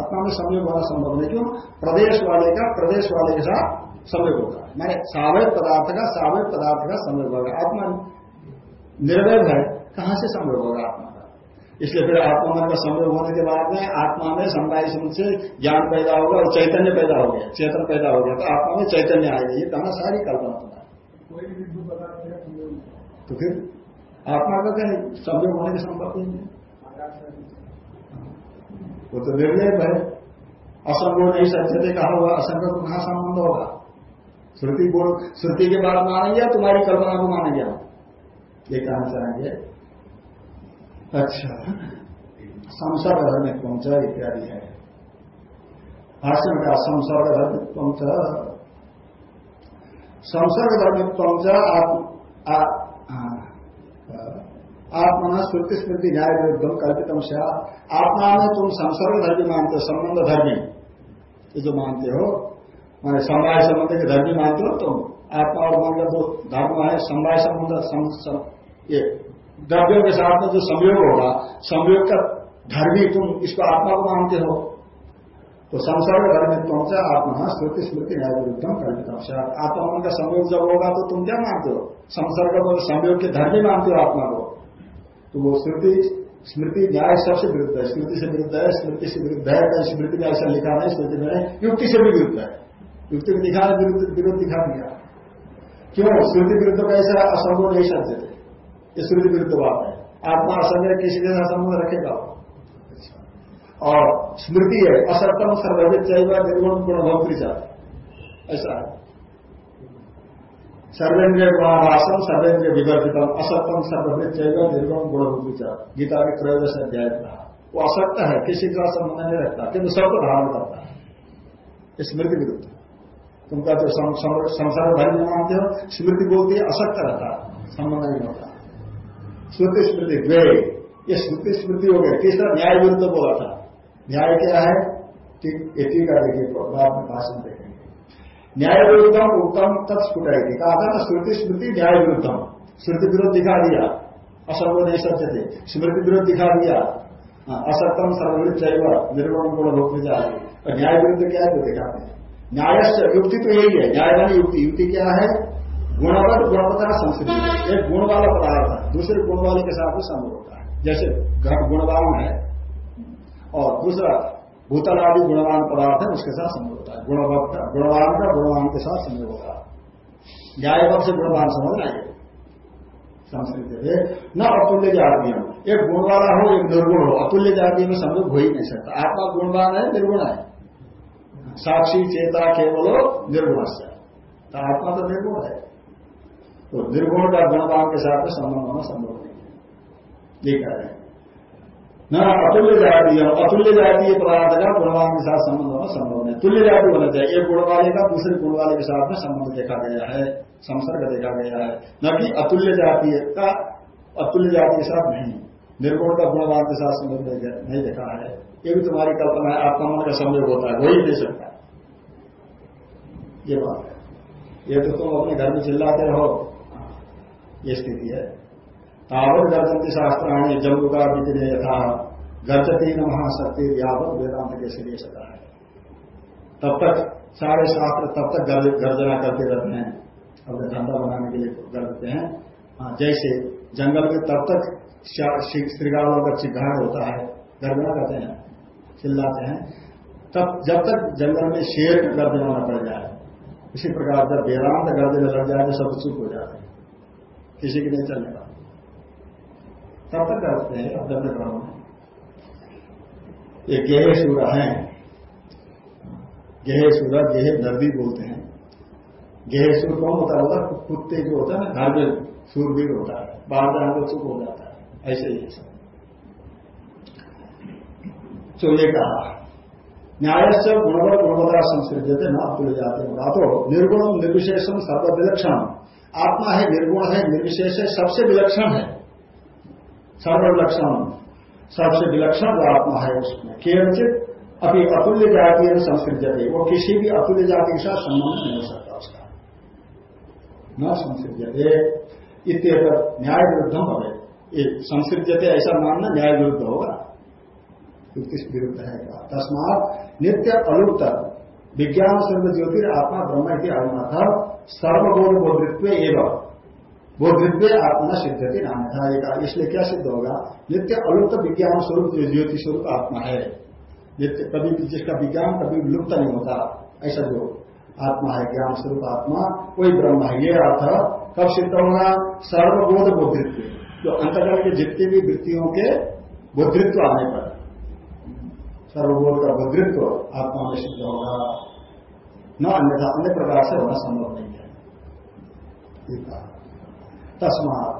आत्मा में संयोग होना संभव नहीं। क्यों? प्रदेश वाले का, प्रदेश वाले के साथ संयोग होता है मैंने सावय पदार्थ का सावय पदार्थ का संयोग होगा। आत्मा निर्वय है, कहाँ से संयोग होगा आत्मा? इसलिए फिर आत्मा का संयोग होने के बाद में आत्मा में समवाय समुद्र से ज्ञान पैदा होगा और चैतन्य पैदा हो गया चेतन पैदा हो गया। तो आत्मा में चैतन्य आएगा ये कहा सारी कल्पना तुम्हारी तो फिर आत्मा का कहीं संयोग होने के संभव नहीं है वो तो निर्णय है असंभव नहीं सत्य कहा हुआ असंग को कहा संबंध होगा? श्रुति बोल श्रुति के बाद मानेंगे तुम्हारी कल्पना को मानेंगे आप? ये कहना चाहेंगे अच्छा। संसर्ग धर्म पहुँचा इत्यादि है। भाष्य में संसर्ग धर्म पहुँचा संसर्ग धर्म पहुँचा आत्मा श्रुति स्मृति न्याय विरुद्धम कल्पितम से आत्मा में तुम संसर्ग धर्मी मानते हो संबंध धर्मी ये जो मानते हो, मैंने समवाय संबंध के धर्मी मानते हो तुम आत्मा और मन जो धर्म है समवाय संबंध ये द्रव्यों के साथ में जो संयोग होगा, संयोग का धर्मी तुम इसको आत्मा को मानते हो। तो संसर्ग धर्मित्व से आत्मा स्मृति स्मृति, न्याय, विरुद्धम कल्पितम आत्मा का संयोग जब होगा तो तुम क्या मानते हो? संसर्ग को, संयोग के धर्मी मानते हो आत्मा को। तो वो स्मृति स्मृति, न्याय सबसे विरुद्ध है। स्मृति से विरुद्ध है, स्मृति से विरुद्ध है, कहीं स्मृति में ऐसा लिखा नहीं, स्मृति में युक्ति से भी विरुद्ध है। युक्ति में दिखा, विरुद्ध दिखा दिया क्यों? स्मृति विरुद्ध कैसा असंभव नहीं सकते थे श्रुति विरुद्ध बात है। आत्मा असंग किसी के साथ संबंध रखेगा। और स्मृति है, असत्यम सर्ववित चाहिए निर्गुण गुण भक्ति ऐसा है। सर्वेन्द्रिय गुणावासम सर्वेन्द्रिय विवर्जितम असत्यम सर्ववित चाहिए निर्गुण गुण भक्ति गीता के त्रयोदश अध्याय का वो असत्य है, किसी का संबंध नहीं रखता, किंतु सबको धारण करता है। स्मृति विरुद्ध। तुमका जो संसार धर्म मानते हो, स्मृति बोलती है, असत्य रहता है, संबंध नहीं होता। श्रुति स्मृति द्वे ये श्रुति स्मृति हो गया तीसरा न्याय विरुद्ध बोला था। न्याय क्या है? टीका देखिए बाद में भाषण देखेंगे। न्याय विरुद्धम उत्तम तत्स्फुटाई कहा था ना श्रुति स्मृति न्याय विरुद्धम श्रुति विरोध दिखा दिया। असर्व नहीं सत्य थे। स्मृति विरोध दिखा दिया। हाँ, असत्यम सर्वविध चाहिए निर्गुण गुण भोग जाए। और न्याय विरुद्ध क्या है? तो दिखाते हैं न्याय युक्ति तो यही है। न्याय वाली युक्ति। युक्ति क्या है? गुणवत्त गुणवत्ता संस्कृति एक गुण वाला पदार्थ है। दूसरे गुण वाले के साथ भी संभव होता है। जैसे घट गुणवान है और दूसरा भूतल आदि गुणवान पदार्थ है, उसके साथ संभव होता है। गुणवत्ता गुणवान का गुणवान के साथ संभव होता है। न्याय पक्ष गुणवान समझना है संस्कृत न अतुल्य जाति एक गुण वाला हो, एक निर्गुण हो। अतुल्य जाति में संभव हो ही नहीं सकता। आत्मा गुणवान है, निर्गुण है। साक्षी, चेता, केवल निर्गुण से तो आत्मा तो निर्गुण है। तो निर्गुण का गुणवान के साथ संबंध होना संभव नहीं है। ये कह रहे हैं। न अतुल्य जाति अतुल्य जातीय पदार्थ का गुणवान के साथ संबंध होना संभव नहीं तुल्य जाति होना चाहिए। एक गुण वाले का दूसरे गुण वाले के साथ में संबंध देखा गया है, संसर्ग देखा गया है। न कि अतुल्य जाति का, अतुल्य जाति के साथ नहीं। निर्गुण का गुणवान के साथ संबंध नहीं देखा है। ये भी तुम्हारी कल्पना है, आत्मा मन का संयोग होता है, वही दे सकता है। ये बात है। ये तो तुम अपने घर में चिल्लाते रहो। ये स्थिति है। तावत गर्जंती शास्त्राणी जम्मू का विधि यथा गर्जती न महाशक्ति यावत वेदांत के शरीर सका है। तब तक सारे शास्त्र तब तक गर्जना करते रहते हैं। अपने धंधा बनाने के लिए करते हैं। हाँ, जैसे जंगल में तब तक श्रृगालों का चिघाड़ होता है गर्जना करते हैं चिल्लाते हैं। तब जब तक जंगल में शेर गर्जना न पड़ जाए इसी प्रकार जब वेदांत गर्जने लग जाए तो सब चुप हो जाते हैं। किसी के लिए चलने का तब तक करते हैं अदम्य क्रम में ये गेह सूर है। गेह सूर, गेह नदी बोलते हैं। गेह सूर कौन होता होगा कुत्ते जो होता है ना, घर में सूरवीर होता है। बाहर जाने को चुप हो जाता है। ऐसे ही सब। तो ये कहा न्याय से गुणवत्ता गुणवत्ता संस्कृत न तुले जाते हैं तो निर्गुण निर्विशेषम सर्वविलक्षण आत्मा है, निर्गुण है, निर्विशेष है, सबसे विलक्षण है। सर्वविलक्षण सबसे विलक्षण जो आत्मा है उसमें। केवचित अभी अतुल्य जाति है संस्कृत है वो किसी भी अतुल्य जाति के साथ संबंध नहीं हो सकता उसका। न संस्कृत इत न्याय विरुद्धम हमें ये संस्कृत ऐसा मानना न्याय विरुद्ध होगा। युक्ति विरुद्ध है। तस्मात नित्य अलुप्त। विज्ञान सर्व ज्योतिर आत्मा ब्रह्म की आत्मा था सर्वबोध बोधित्व एवं। बोधित्व आत्मा सिद्धति नाम था एक इसलिए क्या सिद्ध होगा? नित्य अलुप्त विज्ञान स्वरूप जो ज्योति स्वरूप आत्मा है। नित्य कभी जिसका विज्ञान कभी लुप्त नहीं होता, ऐसा जो आत्मा है, ज्ञान स्वरूप आत्मा कोई ब्रह्म है। ये अर्थ कब सिद्ध होगा? सर्वबोध बोधित्व जो अंतर्गत के जितने भी वृत्तियों के बोधित्व आने पर। सर्वबोध का बोधित्व आत्मा में सिद्ध होगा न अन्यथा अन्य प्रकार से होना संभव नहीं है। तस्मात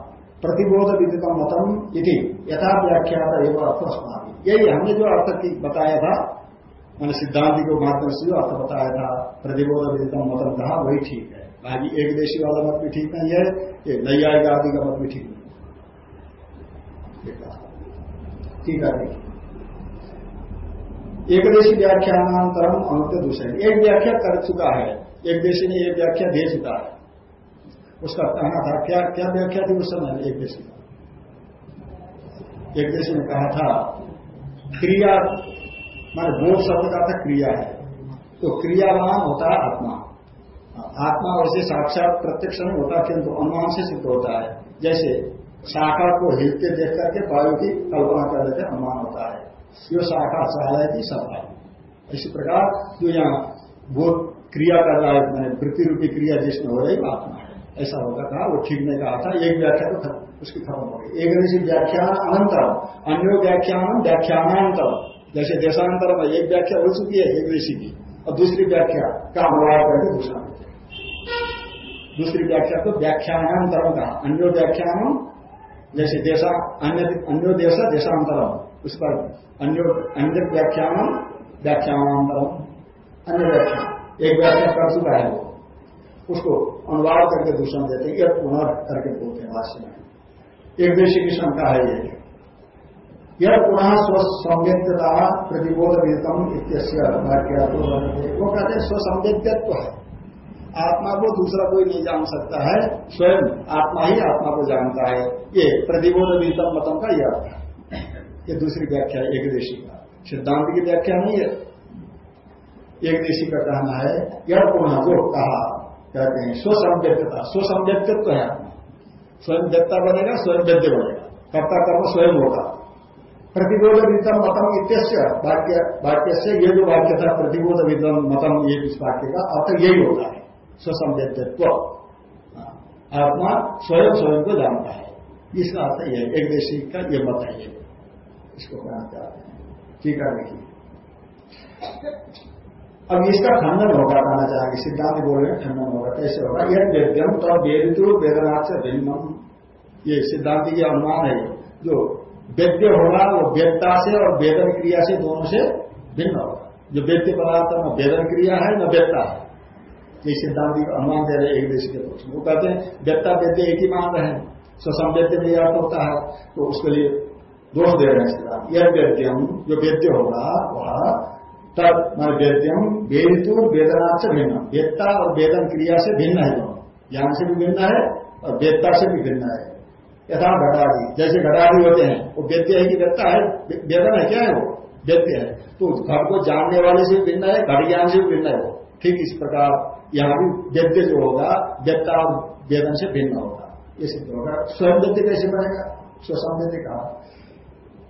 प्रतिबोध विदितम मतम यदि यथा व्याख्या एवं अर्थ अस्मारी यही हमने जो अर्थ बताया था, मैंने सिद्धांति को माध्यम से जो अर्थ बताया था प्रतिबोध विदितम मतम कहा, वही ठीक है। बाकी एक देशी वाला मत भी ठीक नहीं है, ये नैयायिक आदि का मत भी ठीक नहीं ठीक है। एक देशी व्याख्यानांतरम अनुत्य दूसरे एक व्याख्या कर चुका है, एक देशी ने एक व्याख्या दे चुका है। उसका कहना था, क्या क्या व्याख्या थी उस समय एक देशी एक देशी ने कहा था, क्रिया, माने बोध शब्द का था क्रिया है। तो क्रियावान होता है आत्मा। आत्मा वैसे साक्षात प्रत्यक्ष नहीं होता, किंतु अनुमान से सिद्ध होता है। जैसे शाखा को हिलते देख करके वायु की कल्पना कर लेते अनुमान होता है। यो शाखा चाहे की सफ़ा इसी प्रकार जो यहाँ वो क्रिया कर रहा है, मैंने वृत्ति रूपी क्रिया जिसमें हो रही आत्मा है। ऐसा होगा कहा, वो ठीक नहीं कहा था, एक व्याख्या तो उसकी खत्म हो गई। एक ऋषि व्याख्यान अनंतर, अन्य व्याख्यान व्याख्यानांतर, जैसे देशांतर में एक व्याख्या हो चुकी है, एक ऋषि की, और दूसरी व्याख्या का अनुवाद करके दूसरा दूसरी व्याख्या तो व्याख्यानांतरम का अन्य व्याख्यान जैसे देशा, अन्य अन्य देश, देशांतरम। उस पर अन्य अन्य व्याख्यान व्याख्यानांतरम अन्य व्याख्या एक व्याख्या कर चुका है वो। उसको अनुवाद करके दूषण देते हैं। यह पुनः करके बोलते हैं भाष्य में। एक देशी की शंका है ये। यह पुनः स्वसंवेद्यता प्रतिबोध वितम वो कहते हैं स्वसंवेद्यत्व है। आत्मा को दूसरा कोई नहीं जान सकता है। स्वयं आत्मा ही आत्मा को जानता है। ये प्रतिबोध वीतम मतम का यह अर्थ है। ये दूसरी व्याख्या एक देशी का। सिद्धांत की व्याख्या नहीं है। एक देशी का कहना है, यह पुनः जो कहा, कहते हैं, स्वसंव्यक्तता। स्वसंव्यक्तित्व है आत्मा स्वयं व्यक्ता बनेगा स्वयं व्यक्ति बनेगा। कर्ता कर्म स्वयं होगा। प्रतिबोध विदम मतम इत्यस्य वाक्य से ये जो वाक्य था, प्रतिबोध विदम मतम ये इस वाक्य का अर्थ यही होता है। स्वसंवेद्यत्व आत्मा स्वयं स्वयं को जानता है। इसका अर्थ यह एक देशी का ये मत है इसको कहना चाहते हैं, ठीक है। देखिए अब इसका खंडन होगा कहना चाहेंगे सिद्धांत बोल रहे हैं, खंडन होगा कैसे होगा। यह वेद्यम तो वेदित वेदनाथ से भिन्नम। ये सिद्धांत की अनुमान है, जो वेद्य होगा, वो वेदता से और वेदन क्रिया से दोनों से भिन्न होगा। जो वेद्य पदार्थ न वेदन क्रिया है, न वेदता है। ये सिद्धांत अनुमान दे रहे एक देश के पक्ष में वो कहते हैं, वेदता वेद्य एक ही मान रहे हैं, स्वसंवेद्य में अर्थ होता है तो उसके लिए दोष दे रहे हैं यह वेद्यम जो वेद्य होगा, वह तब मैं वेद्यम वेदितु वेदना से भिन्न वेदता और वेदन क्रिया से भिन्न है दोनों। ज्ञान से भी भिन्न है और वेदता से भी भिन्न है। यथा घटादी। जैसे घटादी होते हैं, वो वेद्य है कि व्यक्ता है? वेदन है क्या है वो? वेद्य है। तो घट को जानने वाले से भी भिन्न है, घट ज्ञान से भी भिन्न है वो। ठीक इस प्रकार यहाँ भी वेद्य जो होगा व्यक्ता और वेदन से भिन्न होगा। ये सिद्ध होगा। स्वयं वेद्य कैसे बनेगा? स्वसंवेद्य कहा।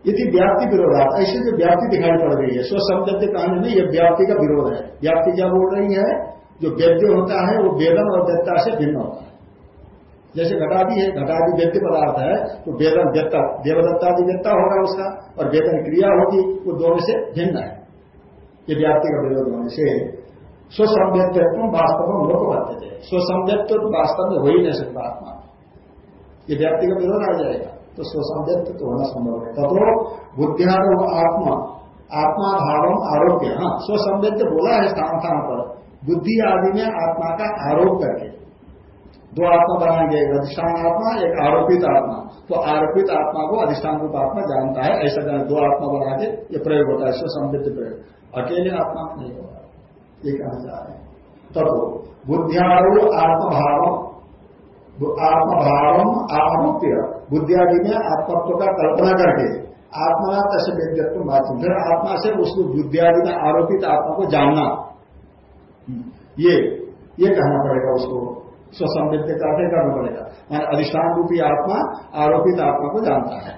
यदि व्याप्ति विरोधात ऐसे जो व्याप्ति दिखाई पड़ रही है स्वसंवेद्य कहने में यह व्याप्ति का विरोध है। व्याप्ति क्या बोल रही है? जो वेद्य होता है, वो वेदन और व्यक्ता से भिन्न होता है। जैसे घटादी है, घटादी व्यक्ति पदार्थ है तो वेदन व्यक्ता देवदत्तादि व्यक्ता होगा उसका, और वेदन क्रिया होगी, वो दोनों से भिन्न है। ये व्याप्ति का विरोध होने से स्वसंव्यक्तित्व वास्तव में लोग बढ़ते थे स्वसंव्यक्तित्व वास्तव में हो ही नहीं सकता आत्मा। ये व्याप्ति का विरोध आ जाएगा। तो स्वसंव्यक्तित्व होना संभव है। तथो बुद्धियारो आत्मा आत्मा भावम आरोग्य हाँ स्वसंव्यक्त बोला है स्थान स्थान पर। बुद्धि आदि में आत्मा का आरोप करके। दो आत्मा बनाएँगे एक अधिष्ठान आत्मा, एक आरोपित आत्मा। तो आरोपित आत्मा को अधिष्ठान रूप आत्मा जानता है। ऐसा जान दो आत्मा बना के ये प्रयोग होता है समृद्ध प्रयोग। अकेले आत्मा नहीं होगा। ये कहना चाह रहे हैं। तब बुद्धियारो आत्मभाव आत्मभाव आरोप्य। बुद्धियादि में आत्मत्व का कल्पना करके आत्मा तसे व्यक्तित्व बात फिर आत्मा से उसको बुद्धियादि में आरोपित आत्मा को जानना। ये ये कहना पड़ेगा उसको। स्वसंवित्त कैसे करना पड़ेगा। मान अधिष्ठान रूपी आत्मा आरोपित आत्मा को जानता है।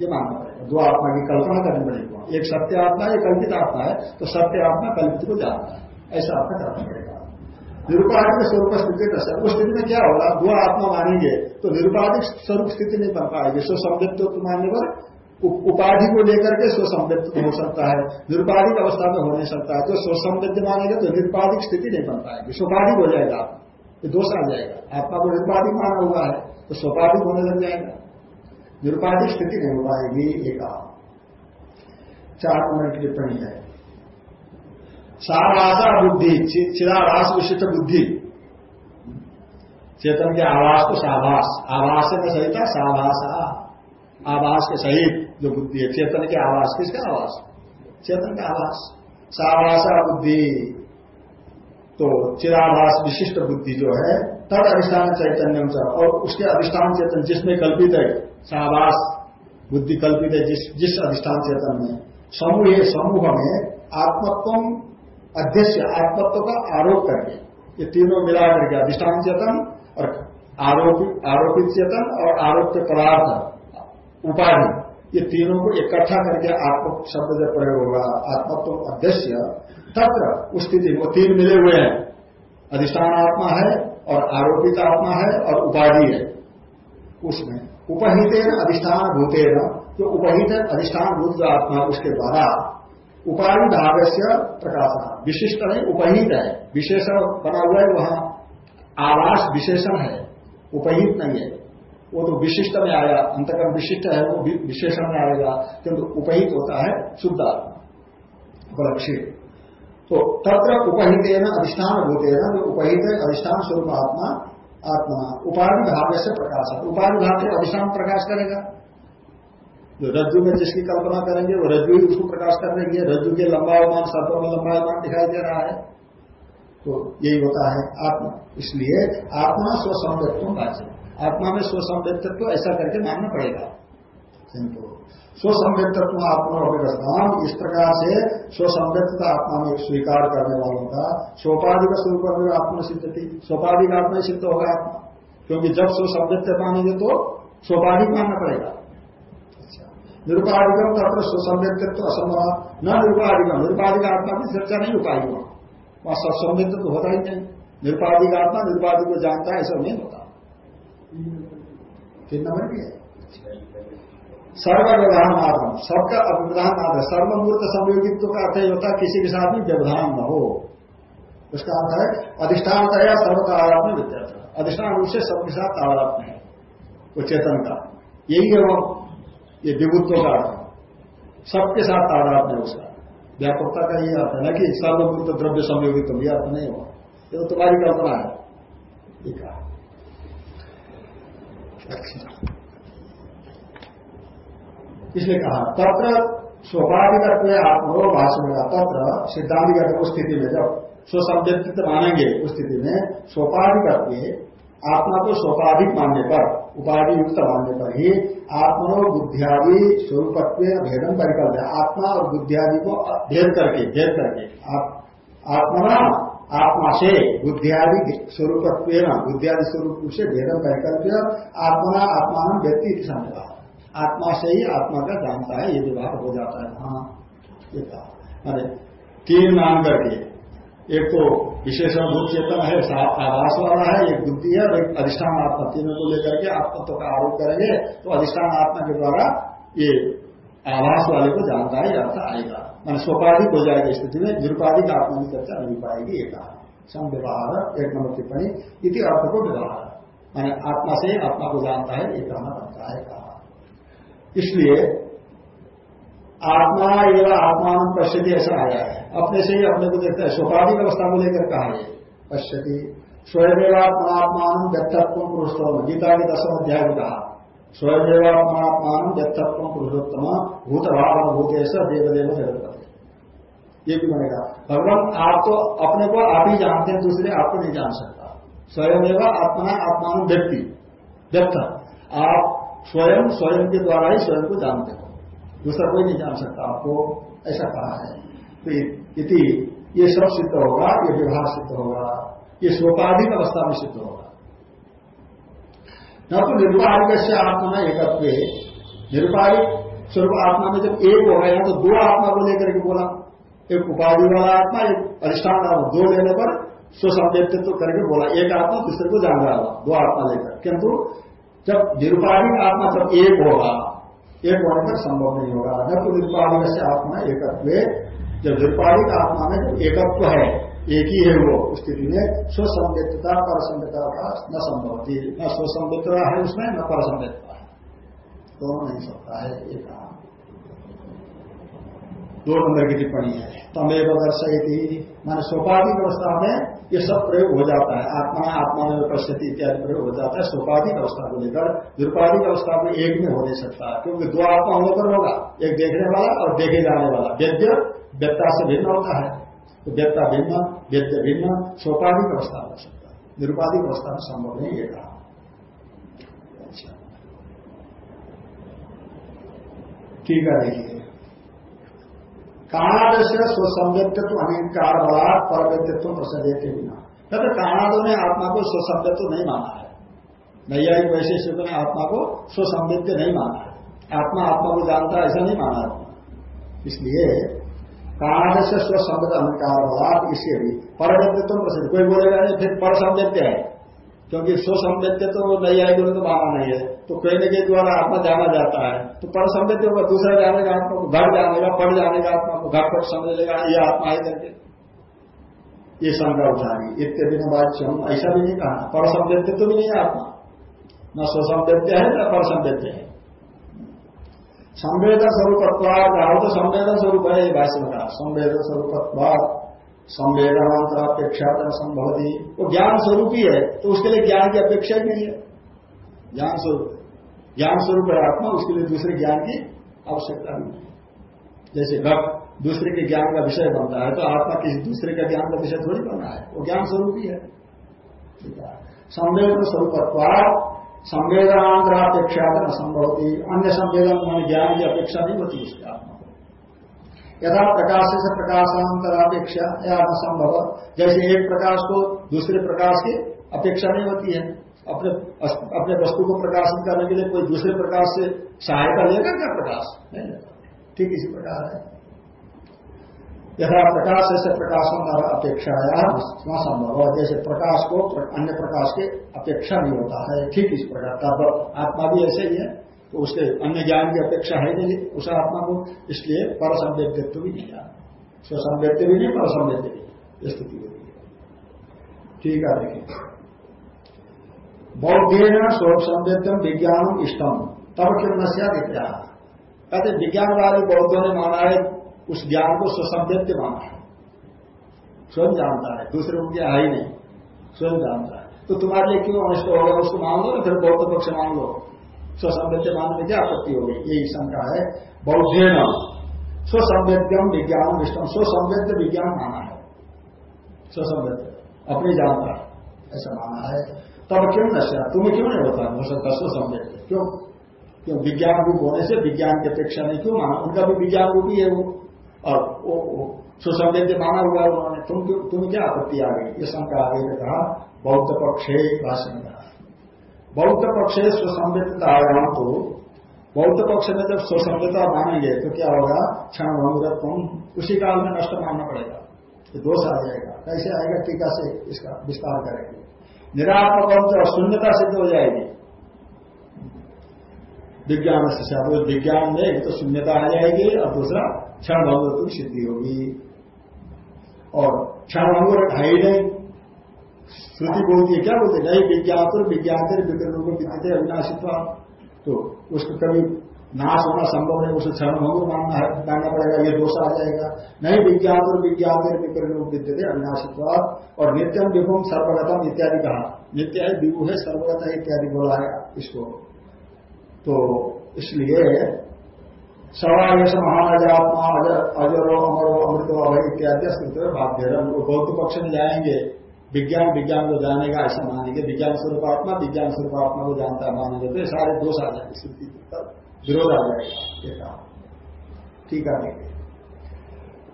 ये मानना पड़ेगा। दो आत्मा की कल्पना करनी पड़ेगी। एक सत्य आत्मा, एक कल्पित आत्मा है तो सत्य आत्मा कल्पित को जानता है। ऐसा आपका करना पड़ेगा। निरुपाधिक स्वरूप स्थिति दशा उस स्थिति में क्या होगा? दो आत्मा मानेंगे तो निरुपाधिक स्वरूप स्थिति नहीं बन पाएगी। स्वसंवित्व मानने पर उपाधि को लेकर के स्वसंवित्व हो सकता है। निरुपाधिक अवस्था में हो नहीं सकता है। तो स्वसंवित्व मानेंगे तो निरुपाधिक स्थिति नहीं बन पाएगी। स्वाभाविक हो जाएगा ये दोष आ जाएगा। आत्मा को निरुपाधिक माना हुआ है तो स्वाभाविक होने लग जाएगा। निरुपाधिक स्थिति नहीं हो पाएगी, एक चार नंबर की टिप्पणी है। सारासा बुद्धि चिरावास विशिष्ट बुद्धि। चेतन के आवास को साभास। आवास से सहित है साभास आवास के सहित जो बुद्धि है। चेतन के आवास किसका आवास चेतन का आवास सावासा बुद्धि। तो चिराभास विशिष्ट बुद्धि जो है, तद अधिष्ठान चैतन्य और उसके अधिष्ठान चेतन जिसमें कल्पित है सावास बुद्धि कल्पित है जिस जिस अधिष्ठान चेतन में। समूह समूह में आत्मत्व अध्यक्ष आत्मत्व का आरोप करके ये तीनों मिला करके अधिष्ठान चेतन और आरोपित आरोपित चेतन और आरोप्य पदार्थ, उपाधि, ये तीनों को इकट्ठा करके आत्म शब्द जब प्रयोग होगा आत्मत्व अध्यक्ष तत्र उस स्थिति वो तीन मिले हुए हैं। अधिष्ठान आत्मा है और आरोपित आत्मा है और उपाधि है। उसमें उपहित अधिष्ठान भूतेन, जो उपहित अधिष्ठान भूत आत्मा उसके द्वारा उपाधि भाव से प्रकाशन विशिष्ट नहीं, उपहित है। विशेषण बना हुआ है वहाँ। आवास विशेषण है। उपहित नहीं है। वो तो विशिष्ट में आया। अंतकर्म विशिष्ट है, वो विशेषण में आएगा। किंतु उपहित होता है शुद्ध उपलक्षित तो तत्र उपहित अधिष्ठान भूते जो उपहित है, अधिष्ठान स्वरूप आत्मा आत्मा। उपाधि भाव से प्रकाश। है उपाधि भाव से अधिष्ठान प्रकाश करेगा। जो रज्जु में जिसकी कल्पना करेंगे, वो रज्जु ही उसको प्रकाश कर देंगे रज्जु के लंबावमान सर्पों में लंबावमान दिखाई दे रहा है। तो यही होता है आत्मा। इसलिए आत्मा स्वसंव्यक्तों राज्य आत्मा में स्वसंव्यक्तित्व ऐसा करके मानना पड़ेगा। किंतु स्वसंव्यक्तत्व आत्मा अभिगताम इस प्रकार से स्वसंव्यक्तता आत्मा में स्वीकार करने वालों का, सोपाधिक स्वरूप में आत्मा सिद्ध थी। सोपाधिक आत्मा सिद्ध होगा आत्मा। क्योंकि जब स्वसंव्यक्त मानेंगे तो सोपाधिक मानना पड़ेगा। निरुपाधिकम तथा स्वसंव्यक्तित्व असंभव न निरुपाधिकम निरुपाधिक। आत्मा की चर्चा नहीं हो पाएगी वहाँ। सत्संबित तो होता ही नहीं। निरुपाधिक आत्मा निरुपाधिक को जानता है, ऐसा नहीं होता। तीन नंबर की माध्यम सबका अभिधान माध्यम सर्वमूर्त संयोगित्व का अर्थ होता है, किसी के साथ भी व्यवधान न हो। उसका अर्थ है अधिष्ठान तया सर्व में विद्यार्थी अधिष्ठान रूप से सबके साथ तादात्म है। वो चेतन का। यही है ये विभुत्व का अर्थ सबके साथ तादात्म है उसका व्यापकता का ये अर्थ है न कि सर्वभूत द्रव्य संयोगित ये अर्थ नहीं हो ये तो तुम्हारी कल्पना है। ये कहा। अच्छा। इसलिए कहा, तत्र स्वाभाविक आत्मो भाषण का तत्र सिद्धांत उस स्थिति में जब स्वसंव्यक्तित्व मानेंगे उस स्थिति में स्वाभाविक आत्मा को स्वपाधिक मानने पर, उपाधि युक्त मानने पर ही आत्मनो बुद्धियादि स्वरूपत्व भेदम परिकल्प है आत्मा और बुद्धियादि को भेद करके भेद करके। आत्मा आत्मा से बुद्धियादि स्वरूपत्व बुद्धियादि स्वरूप से भेदन परिकल्प आत्मा आत्मान व्यक्ति समझा आत्मा से ही आत्मा का जानता है, ये विभाग हो जाता है। हाँ अरे, तीन नाम करके। एक तो विशेषण भूत चेतन है आवास वाला है, एक बुद्धि है और एक अधिष्ठान आत्मा तीनों को लेकर के आत्मत्व का आरोप करेंगे तो अधिष्ठान आत्मा के द्वारा ये आवास वाले को जानता है अर्थ आएगा। मान स्वपाधिक हो जाएगी स्थिति में, निरुपाधिक आत्मा की चर्चा नहीं पाएगी, एक सम व्यवहार एक नंबर टिप्पणी, इति अर्थ को व्यवहार। माने आत्मा से आत्मा को जानता है ये कहना बनता है कहा इसलिए आत्मा एवं आत्मान पश्यति, ऐसा आया है। अपने से ही अपने को देखता है। स्वाभाविक अवस्था को लेकर कहा है। पश्यति। स्वयंवात्मात्मान व्यक्तत्व पुरुषोत्तम। गीता के दसम अध्याय में कहा स्वयंवात्मात्मान व्यक्तत्व पुरुषोत्तम। भूत भाव भूत ऐसा देवदेव। जगत ये भी बनेगा। भगवान आप तो अपने को आप ही जानते हैं, दूसरे आपको नहीं जान सकता। स्वयं आत्मा आत्मान व्यक्ति। व्यक्त। आप स्वयं स्वयं के द्वारा ही स्वयं को जानते हो। दूसरा कोई नहीं जान सकता, आपको ऐसा कहा है। तो इति, ये सब सिद्ध होगा, ये विवाह सिद्ध होगा, ये स्वपाधिक अवस्था में सिद्ध होगा। न तो निर्वाहिक से आत्मा एकत्व। निरुपाधिक स्वरूप आत्मा में जब एक हो गया तो दो आत्मा को लेकर के बोला। एक उपाधि वाला आत्मा, एक अधिष्ठान आत्मा दो लेने पर स्वसंवेदित्व करके बोला। एक आत्मा दूसरे को जान रहा दो आत्मा लेकर। किंतु जब निरुपाधिक आत्मा जब एक होगा एक होने पर संभव नहीं होगा। न तो निरुपाधिक से आत्मा एकत्व जब निरुपाधिक आत्मा में जब एकत्व है, एक ही है वो स्थिति में स्वसंवेदता परसंवेदता का न संभव न स्वसंवेदता है उसमें, न परसंवेदता है। दोनों नहीं सकता है एक दो नंबर की टिप्पणी है। तमेव दर्शयती माने सोपाधिक अवस्था में ये सब प्रयोग हो जाता है। आत्मा आत्मा में उपस्थिति इत्यादि प्रयोग हो जाता है सोपाधिक अवस्था को लेकर निरुपाधिक अवस्था में एक में हो नहीं सकता। क्योंकि दो आत्मा होने पर होगा, एक देखने वाला और देखे जाने वाला। वेद्य व्यक्ता से भिन्न होता है। तो व्यक्ता भिन्न, वेद्य भिन्न सोपाधिक अवस्था हो सकता है। निरुपाधिक अवस्था में संभव नहीं ये कहा। अच्छा। ठीक है, देखिए। काणाद से स्वसंव्यक्तित्व अहंकार बला पर व्यक्तित्व प्रसन्न के बिना। कहते काणादों ने आत्मा को स्वसंव्यत्व नहीं माना है। नैयायिक वैशिष्ट ने आत्मा को स्वसंव्यक्ति नहीं माना है। आत्मा आत्मा को जानता है, ऐसा नहीं माना इसलिए काणाद से स्वसंव्यत अहंकार बला इसके भी पर व्यक्तित्व प्रसिद्ध कोई बोलेगा नहीं, फिर पर है। क्योंकि स्वसंवेद्य तो नई आएगी तो माना नहीं है। तो कहने के द्वारा आत्मा जाना जाता है। तो पर संवेद्य होगा, दूसरा जानेगा आत्मा को घर जानेगा पढ़ जानेगा आत्मा को घर पर समझ लेगा, ये आत्मा है करके। ये शंका उठानी इत्यादि वाच्य हम ऐसा भी नहीं कहा। पर संवेद्य तो भी नहीं आत्मा। न स्वसंवेद्य है, न पर संवेद्य है। संवेदन स्वरूपत्वाद कहा तो संवेदन स्वरूप है, ये भाषण का संवेदन स्वरूपत्वाद संवेदनांतरापेक्षा संभवती वो ज्ञान स्वरूप ही है तो उसके लिए ज्ञान की अपेक्षा ही नहीं है। ज्ञान स्वरूप ज्ञान स्वरूप है आत्मा, उसके लिए दूसरे ज्ञान की आवश्यकता नहीं है। जैसे घट दूसरे के ज्ञान का विषय बनता है तो आत्मा किसी दूसरे का ज्ञान का विषय थोड़ी बना है। वो ज्ञान स्वरूप ही है। संवेदन स्वरूप संवेदनांतरापेक्षा असंभव होती अन्य संवेदन ज्ञान की अपेक्षा नहीं होती उसके आत्मा। यथा प्रकाश से प्रकाशांतरापेक्षा या असंभव जैसे एक प्रकाश को दूसरे प्रकाश की अपेक्षा नहीं होती है। अपने अपने वस्तु को प्रकाशित करने के लिए कोई दूसरे प्रकाश से सहायता लेगा क्या प्रकाश? नहीं ठीक इसी प्रकार है। यथा प्रकाश ऐसे प्रकाशन अपेक्षाया संभव। जैसे प्रकाश को अन्य प्रकाश की अपेक्षा नहीं होता है। ठीक इस प्रकार। का आत्मा भी ऐसे ही है। तो उसके अन्य ज्ञान की अपेक्षा है नहीं, उस आत्मा को। इसलिए पर भी नहीं है स्वसंवेद्य भी नहीं पर संवेद्य भी स्थिति होती है ठीक है, देखिए। बौद्धेन स्व विज्ञान इष्टम। तब क्यों नशा दिख कहते विज्ञान वाले बौद्धों ने माना है, उस ज्ञान को स्वसंवेद्य माना है। स्वयं जानता है, दूसरे को क्या है ही नहीं। स्वयं जानता है। तो तुम्हारे लिए क्यों अनिष्ट होगा उसको मान लो फिर बौद्ध पक्ष मान लो। स्वसंवेद्य में क्या आपत्ति होगी यही शंका है। बौद्धे न स्वसंवेद्यम विज्ञान विष्णु स्वसंवेद्य विज्ञान माना है। स्वसंवेद्य अपने जानता है ऐसा माना है। तब क्यों नशा तुम्हें क्यों नहीं होता? हो सकता स्वसंवेद्य। क्यों? क्यों? विज्ञान रूप होने से विज्ञान की अपेक्षा नहीं क्यों माना? उनका भी विज्ञान रूप ही है वो। और वो, सुसंवेद्य माना हुआ उन्होंने। तुम क्या आपत्ति आ गई? ये शंका आ गई कहा बौद्ध पक्षे भाषण बौद्ध पक्ष आया तो बौद्ध पक्ष में जब सुसंवेदता मानेंगे तो क्या होगा? क्षण भंग तुम उसी काल में नष्ट मानना पड़ेगा। ये दोष आ जाएगा। कैसे आएगा? टीका से इसका विस्तार करेंगे। निरात्मक शून्यता सिद्ध हो जाएगी। विज्ञान से विज्ञान में तो शून्यता आ जाएगी और दूसरा क्षण भंग की सिद्धि होगी। और क्षण भंग है ही नहीं श्रुति बोलती है क्या बोलते नहीं विज्ञान पर विज्ञान विक्रम को विद्यते अविनाशित्व तो उसको कभी नाश होना संभव नहीं, उसे क्षण भंग मानना है, मानना पड़ेगा, ये दोष आ जाएगा। नहीं विज्ञान पर विज्ञान विक्रम विद्यते अविनाशित्व और नित्यम विभुम सर्वगतम इत्यादि कहा। नित्य है, विभु है सर्वगत है इत्यादि बोला है इसको। तो इसलिए सवायश महाराजात्मा अजरो, अमरो, अमृतो, अभय इत्यादि स्मृत बाध्य बौद्ध पक्ष में जाएँगे। विज्ञान विज्ञान को जानेगा ऐसा मानेंगे। विज्ञान स्वरूप आत्मा विज्ञान स्वरूप आत्मा को जानता मानेंगे। तो सारे दोष आ जाएँगे स्थिति विरोध आ जाएगा ठीक है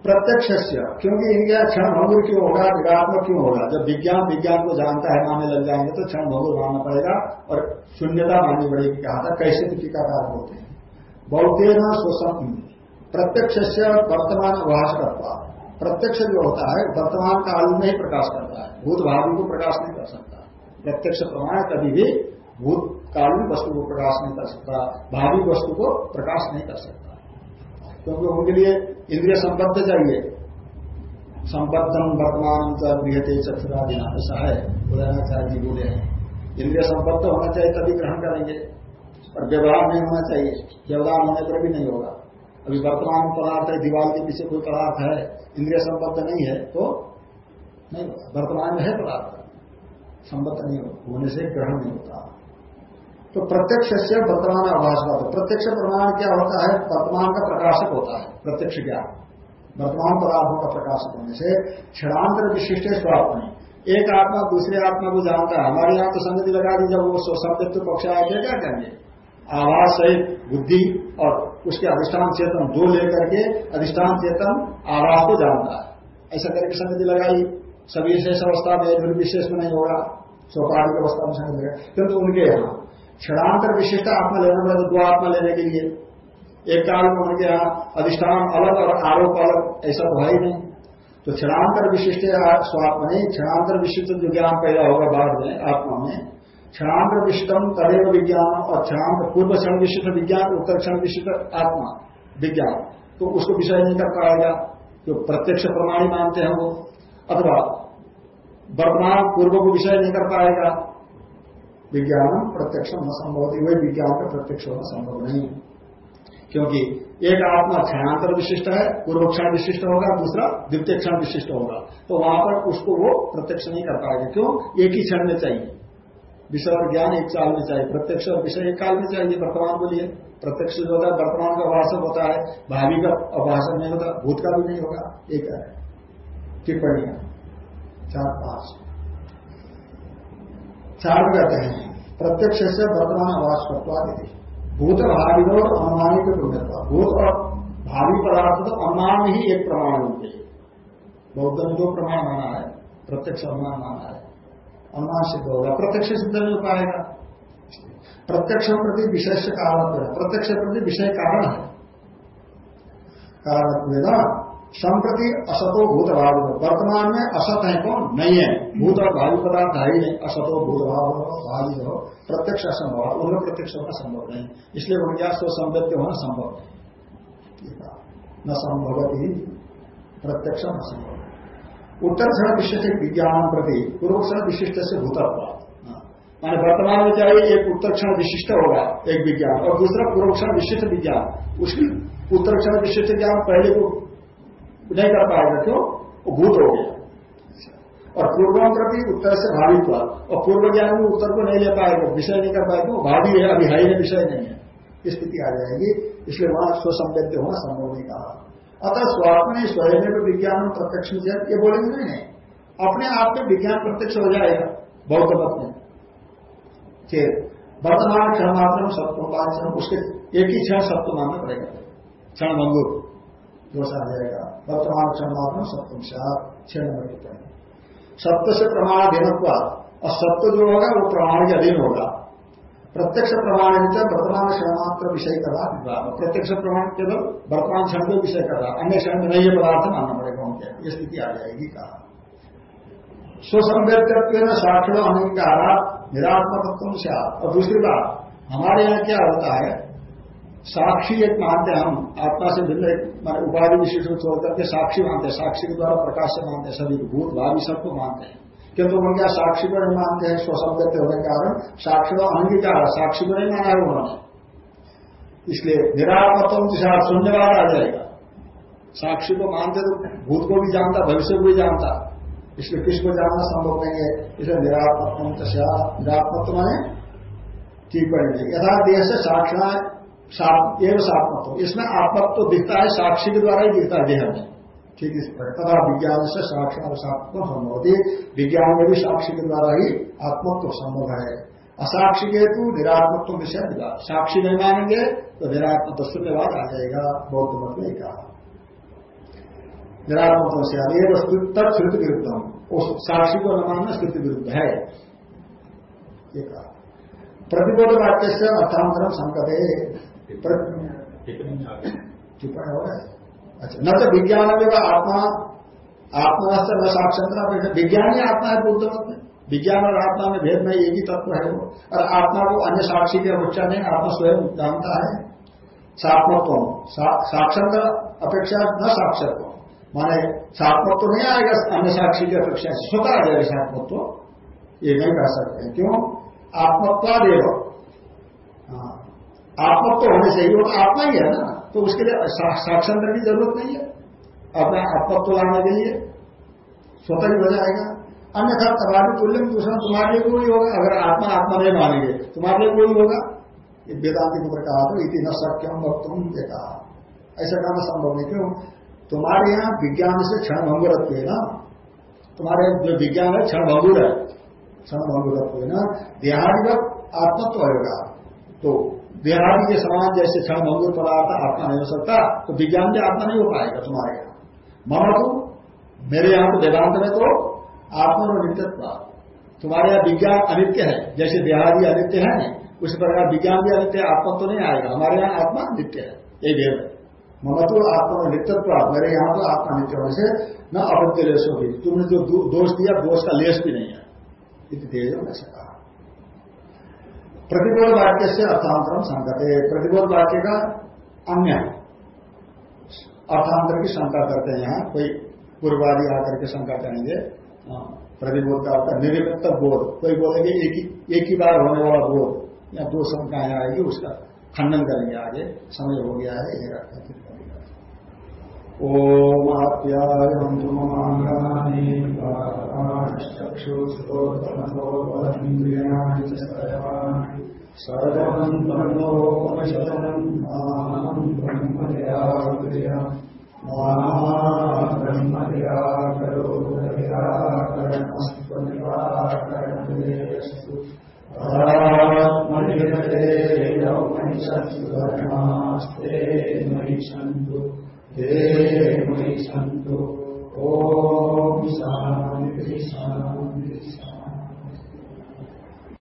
प्रत्यक्ष क्योंकि इनके क्षण भंगुर क्यों होगा विरात्मक क्यों होगा जब विज्ञान विज्ञान को जानता है माने लग जाएँगे तो क्षण भंगुर मानना पड़ेगा। और शून्यता माननी पड़ेगी, कहा था कैसे तो टीकाकार होते हैं। बौद्धेन स्वसम प्रत्यक्ष वर्तमान अभाष करता प्रत्यक्ष जो होता है, वर्तमान काल में ही प्रकाश करता है। भूत भावी को प्रकाश नहीं कर सकता। प्रत्यक्ष प्रमाण कभी भी भूत कालीन वस्तु को प्रकाश नहीं कर सकता, भावी वस्तु को प्रकाश नहीं कर सकता। क्योंकि उनके लिए इंद्रिय संबद्ध चाहिए। संबद्धम वर्तमान गृहते चक्षुरादिना ऐसा है। उदयनाचार्य जी बोले हैं, इंद्रिय संबद्ध होना चाहिए तभी ग्रहण करेंगे। और व्यवहार नहीं होना चाहिए। व्यवहार होने पर भी नहीं होगा। अभी वर्तमान पदार्थ है, दीवार के पीछे कोई पदार्थ है, इंद्रिय संबद्ध नहीं है तो नहीं वर्तमान में है पदार्थ। संबद्ध नहीं होने से ग्रहण नहीं होता। तो प्रत्यक्ष से वर्तमान आभास का प्रत्यक्ष प्रमाण क्या होता है? वर्तमान का प्रकाशक होता है, प्रत्यक्ष ज्ञान। वर्तमान पदार्थों का प्रकाशक होने से क्षणांतर विशिष्ट स्वात्म एक आत्मा दूसरे आत्मा को जानता है। हमारे यहाँ तो संगति लगा दी, जब वो शब्द पक्ष आए थे, क्या कहेंगे? आवास सहित बुद्धि और उसके अधिष्ठान चेतन दो लेकर के अधिष्ठान चेतन आवास को जानता है। ऐसा करके संगति लगाई। सभी विशेष अवस्था में विशेष में नहीं होगा। स्वपाधिक अवस्था में संगति लगाई किंतु उनके यहाँ क्षणांतर विशिष्ट आत्मा लेना पड़ेगा दो आत्मा लेने के लिए। एक काल में उनके यहाँ अधिष्ठान अलग और आरोप अलग, ऐसा तो है ही नहीं। तो क्षणांतर विशिष्ट स्वात्मा नहीं, क्षणांतर विशिष्ट जो ज्ञान पैदा होगा बाद में, आत्मा में क्षणांत विशिष्टम तदेव विज्ञान और क्षणांत पूर्व क्षण विशिष्ट विज्ञान उत्तर क्षण विशिष्ट आत्मा विज्ञान। तो उसको विषय नहीं कर पाएगा, जो प्रत्यक्ष प्रमाणी मानते हैं वो। अथवा वर्तमान पूर्व को विषय नहीं कर पाएगा विज्ञान प्रत्यक्ष न संभव वही विज्ञान का प्रत्यक्ष होना संभव नहीं। क्योंकि एक आत्मा क्षणांतर विशिष्ट है पूर्व क्षण विशिष्ट होगा, दूसरा द्वितीय क्षण विशिष्ट होगा। तो वहाँ पर उसको वो प्रत्यक्ष नहीं कर पाएगा। क्यों? एक ही क्षण में चाहिए। विषय और ज्ञान एक काल में चाहिए। प्रत्यक्ष और विषय एक काल में चाहिए। वर्तमान को लिए प्रत्यक्ष जो होता है, वर्तमान का भाषण होता है। भावी का अभाषण नहीं होता, भूत का भी नहीं होगा। एक है। टिप्पणियाँ चार पाँच। चार कहते हैं। प्रत्यक्ष से वर्तमान आवास करता भूत भावी और अनुमानी के पुण्यता भूत और भावी पदार्थ तो अनुमान ही एक प्रमाण होते हैं। बौद्ध ने दो प्रमाण माना है। प्रत्यक्ष अनुमान माना है। अनुमान सिद्ध होगा प्रत्यक्ष सिद्ध नहीं पाएगा प्रत्यक्ष प्रति विशेष कारण प्रत्यक्ष प्रति विषय कारण है कारण संप्रति असतो भूत भाव वर्तमान में असत है कौन नहीं है भूत और भावी पदार्थ है ही नहीं असतो भूत भाव भावी हो प्रत्यक्ष असंभव उनमें प्रत्यक्ष होना संभव नहीं इसलिए उनके स्वसंवेद्य होना संभव नहीं न संभव ही प्रत्यक्ष न संभव उत्तर क्षण विशिष्ट विज्ञान प्रति पूर्व क्षण विशिष्ट से भूतत्व माने वर्तमान में चाहिए एक उत्तर क्षण विशिष्ट होगा एक विज्ञान, और दूसरा पूर्व क्षण विशिष्ट विज्ञान उसकी उत्तर क्षण विशिष्ट ज्ञान पहले को नहीं कर पाएगा क्यों? वो भूत हो गया। और पूर्वों प्रति उत्तर से भावी हुआ और पूर्व ज्ञान में उत्तर को नहीं ले पाएगा विषय नहीं कर पाएगा भावी है अभी है, विषय नहीं है। स्थिति आ जाएगी, इसलिए वहाँ स्वसंवेद्य होना संभव नहीं कहा अतः स्वात्म स्वयं में विज्ञान प्रत्यक्ष ये बोलेंगे नहीं है। अपने आप में विज्ञान प्रत्यक्ष हो जाएगा बौद्ध मत में वर्तमान क्षण मात्र सत्व उसके एक ही क्षण सत्व मानना पड़ेगा। क्षण मंगुर दोष आ जाएगा। वर्तमान क्षण मात्र सप्तम छह नंबर टिप्पणी सत्य से प्रमाणाधीन और सत्य जो होगा वो प्रमाण के अधीन होगा। प्रत्यक्ष प्रमाण वर्तमान क्षण मात्र विषय कर रहा प्रत्यक्ष प्रमाण केवल वर्तमान क्षण को विषय कर रहा अन्य क्षण में नहीं ये पदार्थ मानना पड़ेगा उनके। ये स्थिति आ जाएगी कहा। स्वसंवेद्य साक्षर अहंकारा निरात्मकत्व से और दूसरी बात हमारे यहाँ क्या होता है? साक्षी एक मानते हैं हम आत्मा से भिन्न मान उपाधि विशिष्ट को छोड़ करके साक्षी मानते हैं साक्षी के द्वारा प्रकाश से मानते हैं सभी भूत भावी सबको मानते हैं। किंतु हम क्या साक्षी को नहीं मानते हैं स्वसंगत होने के कारण साक्षी का अंगीकार, साक्षी को नहीं माना है उन्होंने इसलिए के साथ शून्यवाद आ जाएगा। साक्षी को मानते तो भूत को भी जानता, भविष्य को भी जानता। इसलिए किसको जानना संभव नहीं है इसलिए निरात्मत्व निरात्मत्व माने टिप्पणी यथा देह से साक्षात एवं सात्मत्व। इसमें आत्मत्व तो दिखता है, साक्षी के द्वारा ही दिखता है देह में। ठीक इस पर तथा विज्ञान से साक्षात सात्म संभव होती विज्ञान में भी साक्षी के द्वारा ही आत्मत्व संभव है। असाक्षी के तो निरात्मत्व विषय मिला। साक्षी नहीं मानेंगे तो निरात्मत्व शून्यवाद आ जाएगा बौद्ध मत में कहा। निरात्मत्व से आगे वस्तु तक श्रुति विरुद्ध उस साक्षी को न मानना श्रुति विरुद्ध है। ये कहा। प्रतिबोध वाक्य से अर्थांतरम संकट टिप्पणी हो रहा है अच्छा न तो विज्ञान में आत्मा आत्मा से न साक्षरता विज्ञान ही आत्मा है बुद्ध मत में विज्ञान और आत्मा में भेद में एक ही तत्व है वो। और आत्मा को अन्य साक्षी के अपेक्षा नहीं, आत्मा स्वयं जानता है। सात्मत्व साक्षर अपेक्षा न साक्षर माने सात्मत्व नहीं आएगा, अन्य साक्षी की अपेक्षा स्वतः आ जाएगा सात्मत्व। ये नहीं कह सकते क्यों? आत्मत्वादेव। आत्मत्व होने से चाहिए वो तो आत्मा ही है ना। तो उसके लिए साक्षांतर की ज़रूरत नहीं है। अपना आत्मत्व लाने के लिए स्वतः ही जाएगा। अन्यथा तुम्हारे तुल्य दूसरा तुम्हारे लिए कोई होगा, अगर आत्मा आत्मा नहीं मानेंगे, तुम्हारे लिए कोई होगा। ये वेदांति को कहा तो इति न सक्यम तुम ये कहा ऐसा कहना संभव नहीं, क्यों? तुम्हारे यहाँ विज्ञान से क्षण भंगुरत्व है ना? तुम्हारे जो विज्ञान है क्षण भंगुर है। क्षण भंगुरत्व है ना? देहादि आत्मत्व होगा। तो देहादि के समान जैसे क्षण भंगुर पदार्थ आत्मा नहीं हो सकता तो विज्ञान भी आत्मा नहीं हो पाएगा तुम्हारे यहाँ। मानो तो मेरे यहाँ तो वेदांत में तो आत्मा और नित्यत्व तुम्हारे यहाँ विज्ञान अनित्य है, जैसे देहादि अनित्य है उसी प्रकार विज्ञान भी अनित्य आत्मा तो नहीं आएगा। हमारे यहाँ आत्मा नित्य है, ये भेद है। ममत्व आत्मा और नित्यत्व मेरे यहाँ तो आत्मा नित्य होने से न अवत्य लेस होगी तुमने जो दोष दिया, दोष का लेस भी नहीं है। इतनी तेज होने से कहा प्रतिबोध वाक्य से अर्थांतरम संकट है। प्रतिबोध वाक्य का अन्य अर्थांतर की शंका करते हैं यहाँ। कोई पूर्वादी आकर के शंका करेंगे हाँ, प्रतिबोध का अर्थ निरिमित बोध। कोई बोलेंगे एक ही एक ही बार होने वाला बोध या दो शंकाएँ आएगी उसका खंडन करेंगे आगे। समय हो गया है ये ओम माप्यायन्तु ममाङ्गानि चक्षुश्रोत्रमथोबलिन्द्रियाणि च सर्वाणि सर्वम् ब्रह्मोपनिषदम् ब्रह्मदयाकरोदयाकरणमस्त्वनिराकरणमेस्तु धर्मास्ते हे मुनि संतो ओम शांति शांति।